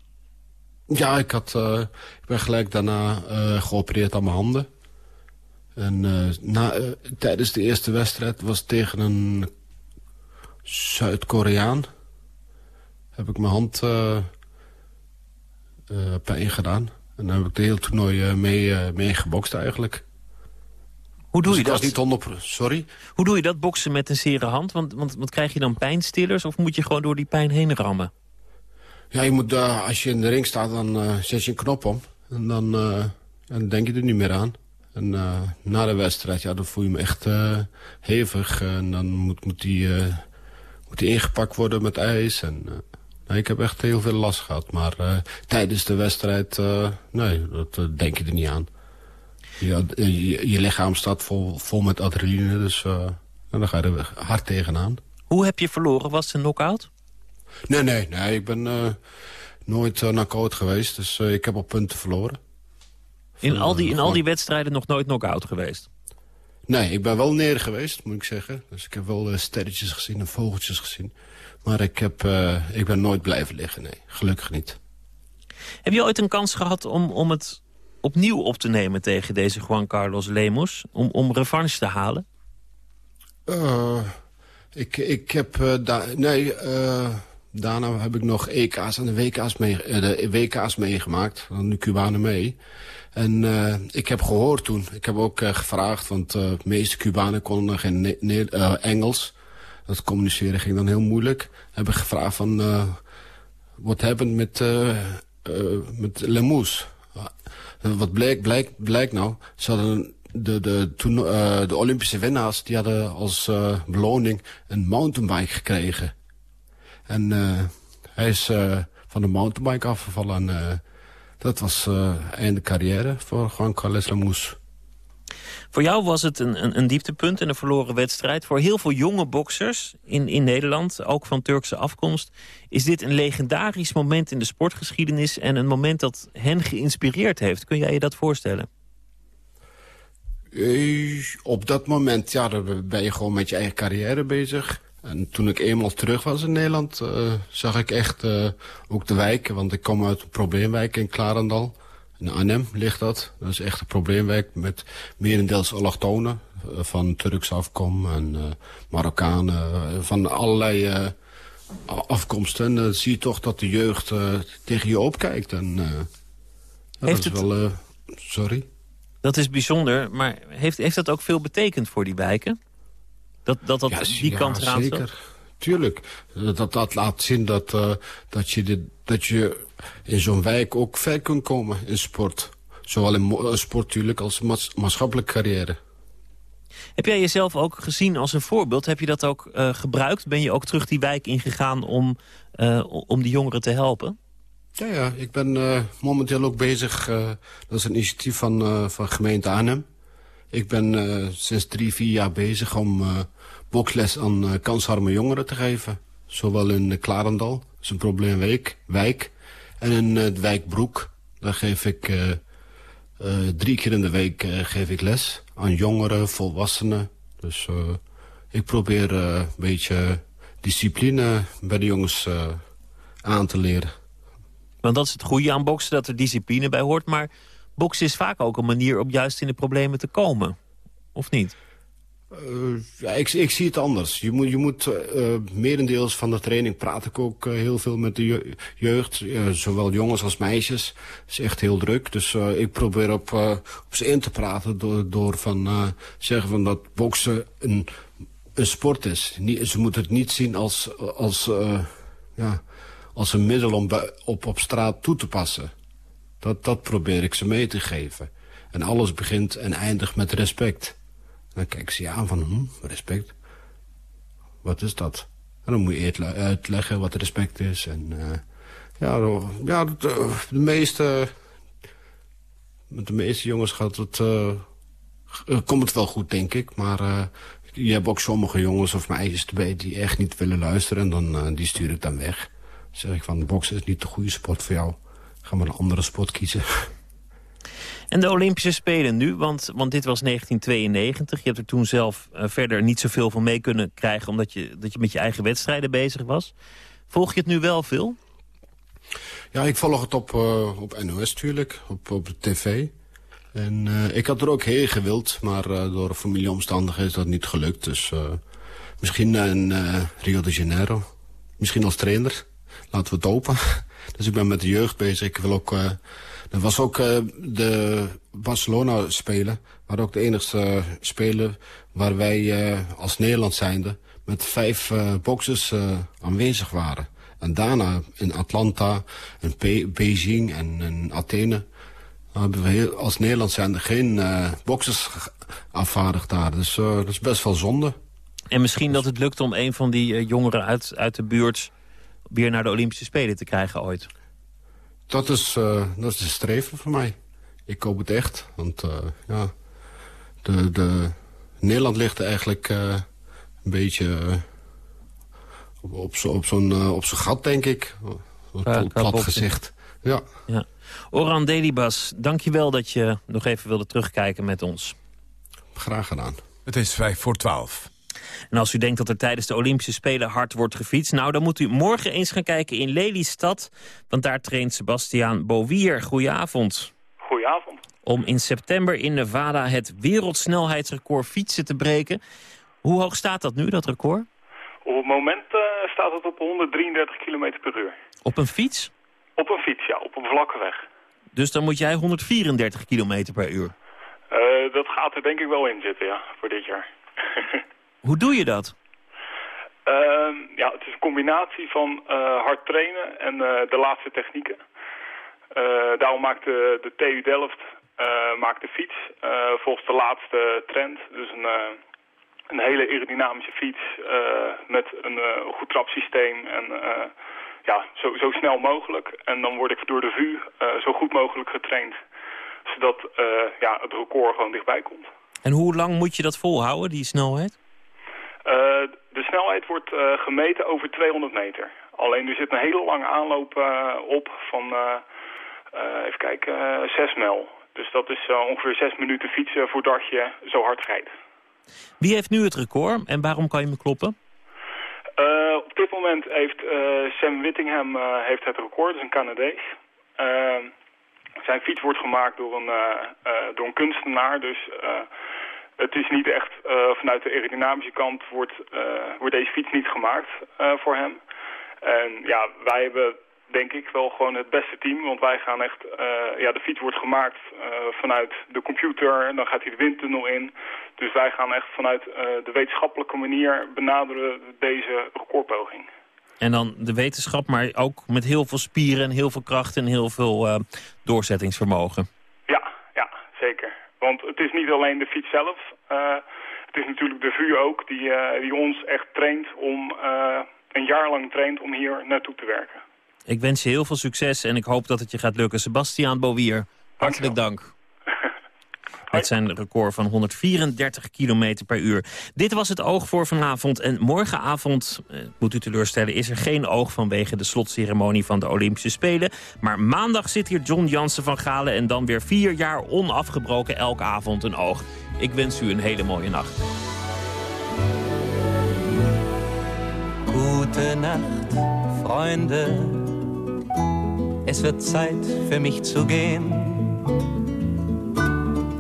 Ja, ik, had, eh, ik ben gelijk daarna eh, geopereerd aan mijn handen. En eh, na, tijdens de eerste wedstrijd was het tegen een Zuid-Koreaan. Heb ik mijn hand pijn gedaan. En dan heb ik de hele toernooi mee, mee gebokst eigenlijk. Hoe doe Dus je dat? niet 100 Sorry? Hoe doe je dat, boksen met een zere hand? Want, want, want krijg je dan pijnstillers of moet je gewoon door die pijn heen rammen? Ja, je moet, eh, als je in de ring staat, dan eh, zet je een knop om. En dan, eh, denk je er niet meer aan. En na de wedstrijd, ja, dan voel je me echt hevig. En dan moet, moet, die, moet die ingepakt worden met ijs. En, nee, ik heb echt heel veel last gehad. Maar tijdens de wedstrijd, nee, dat denk je er niet aan. Je, je, lichaam staat vol, vol met adrenaline, dus dan ga je er hard tegenaan. Hoe heb je verloren? Was het een knock-out? Nee, nee, nee. Ik ben eh, nooit uh, knock-out geweest. Dus eh, ik heb op punten verloren. In Van, al die, in al die wedstrijden nog nooit knock-out geweest? Nee, ik ben wel neer geweest, moet ik zeggen. Dus ik heb wel sterretjes gezien en vogeltjes gezien. Maar ik, heb, ik ben nooit blijven liggen, nee. Gelukkig niet. Heb je ooit een kans gehad om, om het opnieuw op te nemen tegen deze Juan Carlos Lemos? Om, om revanche te halen? Ik, ik heb... eh, da nee, daarna heb ik nog EK's en de WK's, eh, de WK's meegemaakt. Dan de Cubanen mee. En eh, ik heb gehoord toen, ik heb ook eh, gevraagd... want de meeste Cubanen konden geen Engels. Dat communiceren ging dan heel moeilijk. Heb ik gevraagd van... wat happened met, met Lemoes? Uh, wat blijkt, blijkt, blijkt nou? Ze hadden de, de, de Olympische winnaars... die hadden als beloning een mountainbike gekregen. En eh, hij is eh, van de mountainbike afgevallen. En eh, dat was einde carrière voor Juan Carlos Lemoes. Voor jou was het een, een, een dieptepunt en een verloren wedstrijd. Voor heel veel jonge boksers in, in Nederland, ook van Turkse afkomst... is dit een legendarisch moment in de sportgeschiedenis... en een moment dat hen geïnspireerd heeft. Kun jij je dat voorstellen? Op dat moment, ja, dan ben je gewoon met je eigen carrière bezig. En toen ik eenmaal terug was in Nederland, eh, zag ik echt eh, ook de wijk. Want ik kom uit een probleemwijk in Klarendal. In Arnhem ligt dat. Dat is echt een probleemwijk met merendeels allochtonen. eh, van Turks afkom en Marokkanen. van allerlei afkomsten. En dan zie je toch dat de jeugd tegen je opkijkt. En, dat Heeft is het- wel... sorry? Dat is bijzonder, maar heeft, heeft dat ook veel betekend voor die wijken? Dat dat, dat die ja, kant staat? zeker. Tuurlijk. Dat, dat laat zien dat, eh, dat, je dit, dat je in zo'n wijk ook ver kunt komen in sport. Zowel in eh, sport natuurlijk als maats- maatschappelijke carrière. Heb jij jezelf ook gezien als een voorbeeld? Heb je dat ook eh, gebruikt? Ben je ook terug die wijk ingegaan om, om die jongeren te helpen? Ja, ja. Ik ben momenteel ook bezig. dat is een initiatief van, van gemeente Arnhem. Ik ben sinds drie, vier jaar bezig om boksles aan eh, kansarme jongeren te geven. Zowel in uh, Klarendal, dat is een probleemwijk, wijk. En in eh, de wijk Broek, daar geef ik eh, Eh, drie keer in de week eh, geef ik les aan jongeren, volwassenen. Dus eh, ik probeer eh, een beetje discipline bij de jongens eh, aan te leren. Want dat is het goede aan boksen, dat er discipline bij hoort. Maar boksen is vaak ook een manier om juist in de problemen te komen. Of niet? Eh, ja, ik, ik zie het anders. Je moet, je moet eh, merendeels van de training praat ik ook eh, heel veel met de je- jeugd. eh, zowel jongens als meisjes. Het is echt heel druk. Dus eh, ik probeer op, eh, op ze in te praten door, door van eh, zeggen van dat boksen een, een sport is. Ze moeten het niet zien als, als, eh, ja, als een middel om op, op straat toe te passen. Dat, dat probeer ik ze mee te geven. En alles begint en eindigt met respect. Dan kijken ze je aan van, hm, respect? Wat is dat? En dan moet je uitleggen wat respect is. En eh, ja, ja de, de meeste... Met de meeste jongens gaat het, eh, eh, komt het wel goed, denk ik. Maar eh, je hebt ook sommige jongens of meisjes erbij die echt niet willen luisteren. En dan, eh, die stuur ik dan weg. Dan zeg ik van, boksen is niet de goede sport voor jou. Ga maar een andere sport kiezen. En de Olympische Spelen nu, want, want dit was 1992. Je hebt er toen zelf eh, verder niet zoveel van mee kunnen krijgen... omdat je, dat je met je eigen wedstrijden bezig was. Volg je het nu wel veel? Ja, ik volg het op, eh, op NOS natuurlijk, op, op tv. En eh, ik had er ook heen gewild, maar door familieomstandigheden is dat niet gelukt. Dus misschien in Rio de Janeiro. Misschien als trainer. Laten we het hopen. Dus ik ben met de jeugd bezig. Ik wil ook... eh er was ook eh, de Barcelona-spelen. Maar ook de enigste spelen waar wij eh, als Nederland zijnde... met vijf eh boxers eh, aanwezig waren. En daarna in Atlanta, in Beijing en in Athene... hebben we als Nederland zijnde geen eh boxers afvaardigd daar. Dus eh, dat is best wel zonde. En misschien dat het lukt om een van die eh, jongeren uit, uit de buurt... weer naar de Olympische Spelen te krijgen ooit. Dat is, eh, dat is de streven voor mij. Ik hoop het echt. Want eh, ja, de, de, Nederland ligt eigenlijk eh, een beetje op, op zo'n op zo'n eh, op zo'n gat, denk ik. Plat plat gezicht. Ja. Ja. Oran Delibas, dank je wel dat je nog even wilde terugkijken met ons. Graag gedaan. Het is vijf voor twaalf. En als u denkt dat er tijdens de Olympische Spelen hard wordt gefietst... nou, dan moet u morgen eens gaan kijken in Lelystad. Want daar traint Sebastiaan Bowier. Goedenavond. Goedenavond. Om in september in Nevada het wereldsnelheidsrecord fietsen te breken. Hoe hoog staat dat nu, dat record? Op het moment eh, staat het op 133 km per uur. Op een fiets? Op een fiets, ja, op een vlakke weg. Dus dan moet jij 134 km per uur. Eh, dat gaat er denk ik wel in zitten, ja, voor dit jaar. Hoe doe je dat? Ehm, ja, het is een combinatie van eh, hard trainen en eh, de laatste technieken. Eh, daarom maakt de, de TU Delft maakt de fiets volgens de laatste trend. Dus een, een hele aerodynamische fiets met een goed trapsysteem en ja, zo, zo snel mogelijk. En dan word ik door de VU zo goed mogelijk getraind, zodat ja, het record gewoon dichtbij komt. En hoe lang moet je dat volhouden, die snelheid? Eh, de snelheid wordt eh, gemeten over 200 meter. Alleen er zit een hele lange aanloop eh, op van, even kijken, eh 6 mijl. Dus dat is ongeveer 6 minuten fietsen voordat je zo hard rijdt. Wie heeft nu het record en waarom kan je me kloppen? Op dit moment heeft Sam Whittingham heeft het record, dat is een Canadees. Zijn fiets wordt gemaakt door een, door een kunstenaar, dus het is niet echt eh, vanuit de aerodynamische kant wordt, eh, wordt deze fiets niet gemaakt eh, voor hem. En ja, wij hebben denk ik wel gewoon het beste team, want wij gaan echt, ja de fiets wordt gemaakt vanuit de computer en dan gaat hij de windtunnel in. Dus wij gaan echt vanuit de wetenschappelijke manier benaderen deze recordpoging. En dan de wetenschap, maar ook met heel veel spieren en heel veel kracht en heel veel doorzettingsvermogen. Ja, ja, zeker. Want het is niet alleen de fiets zelf. eh, het is natuurlijk de VU ook die, eh, die ons echt traint om eh, een jaar lang traint om hier naartoe te werken. Ik wens je heel veel succes en ik hoop dat het je gaat lukken. Sebastiaan Bowier, hartelijk dank. Met zijn record van 134 km per uur. Dit was het oog voor vanavond. En morgenavond, eh, moet u teleurstellen, is er geen oog vanwege de slotceremonie van de Olympische Spelen. Maar maandag zit hier John Jansen van Galen en dan weer vier jaar onafgebroken elke avond een oog. Ik wens u een hele mooie nacht. Gute Nacht, Freunde. Es wird Zeit für mich zu gehen.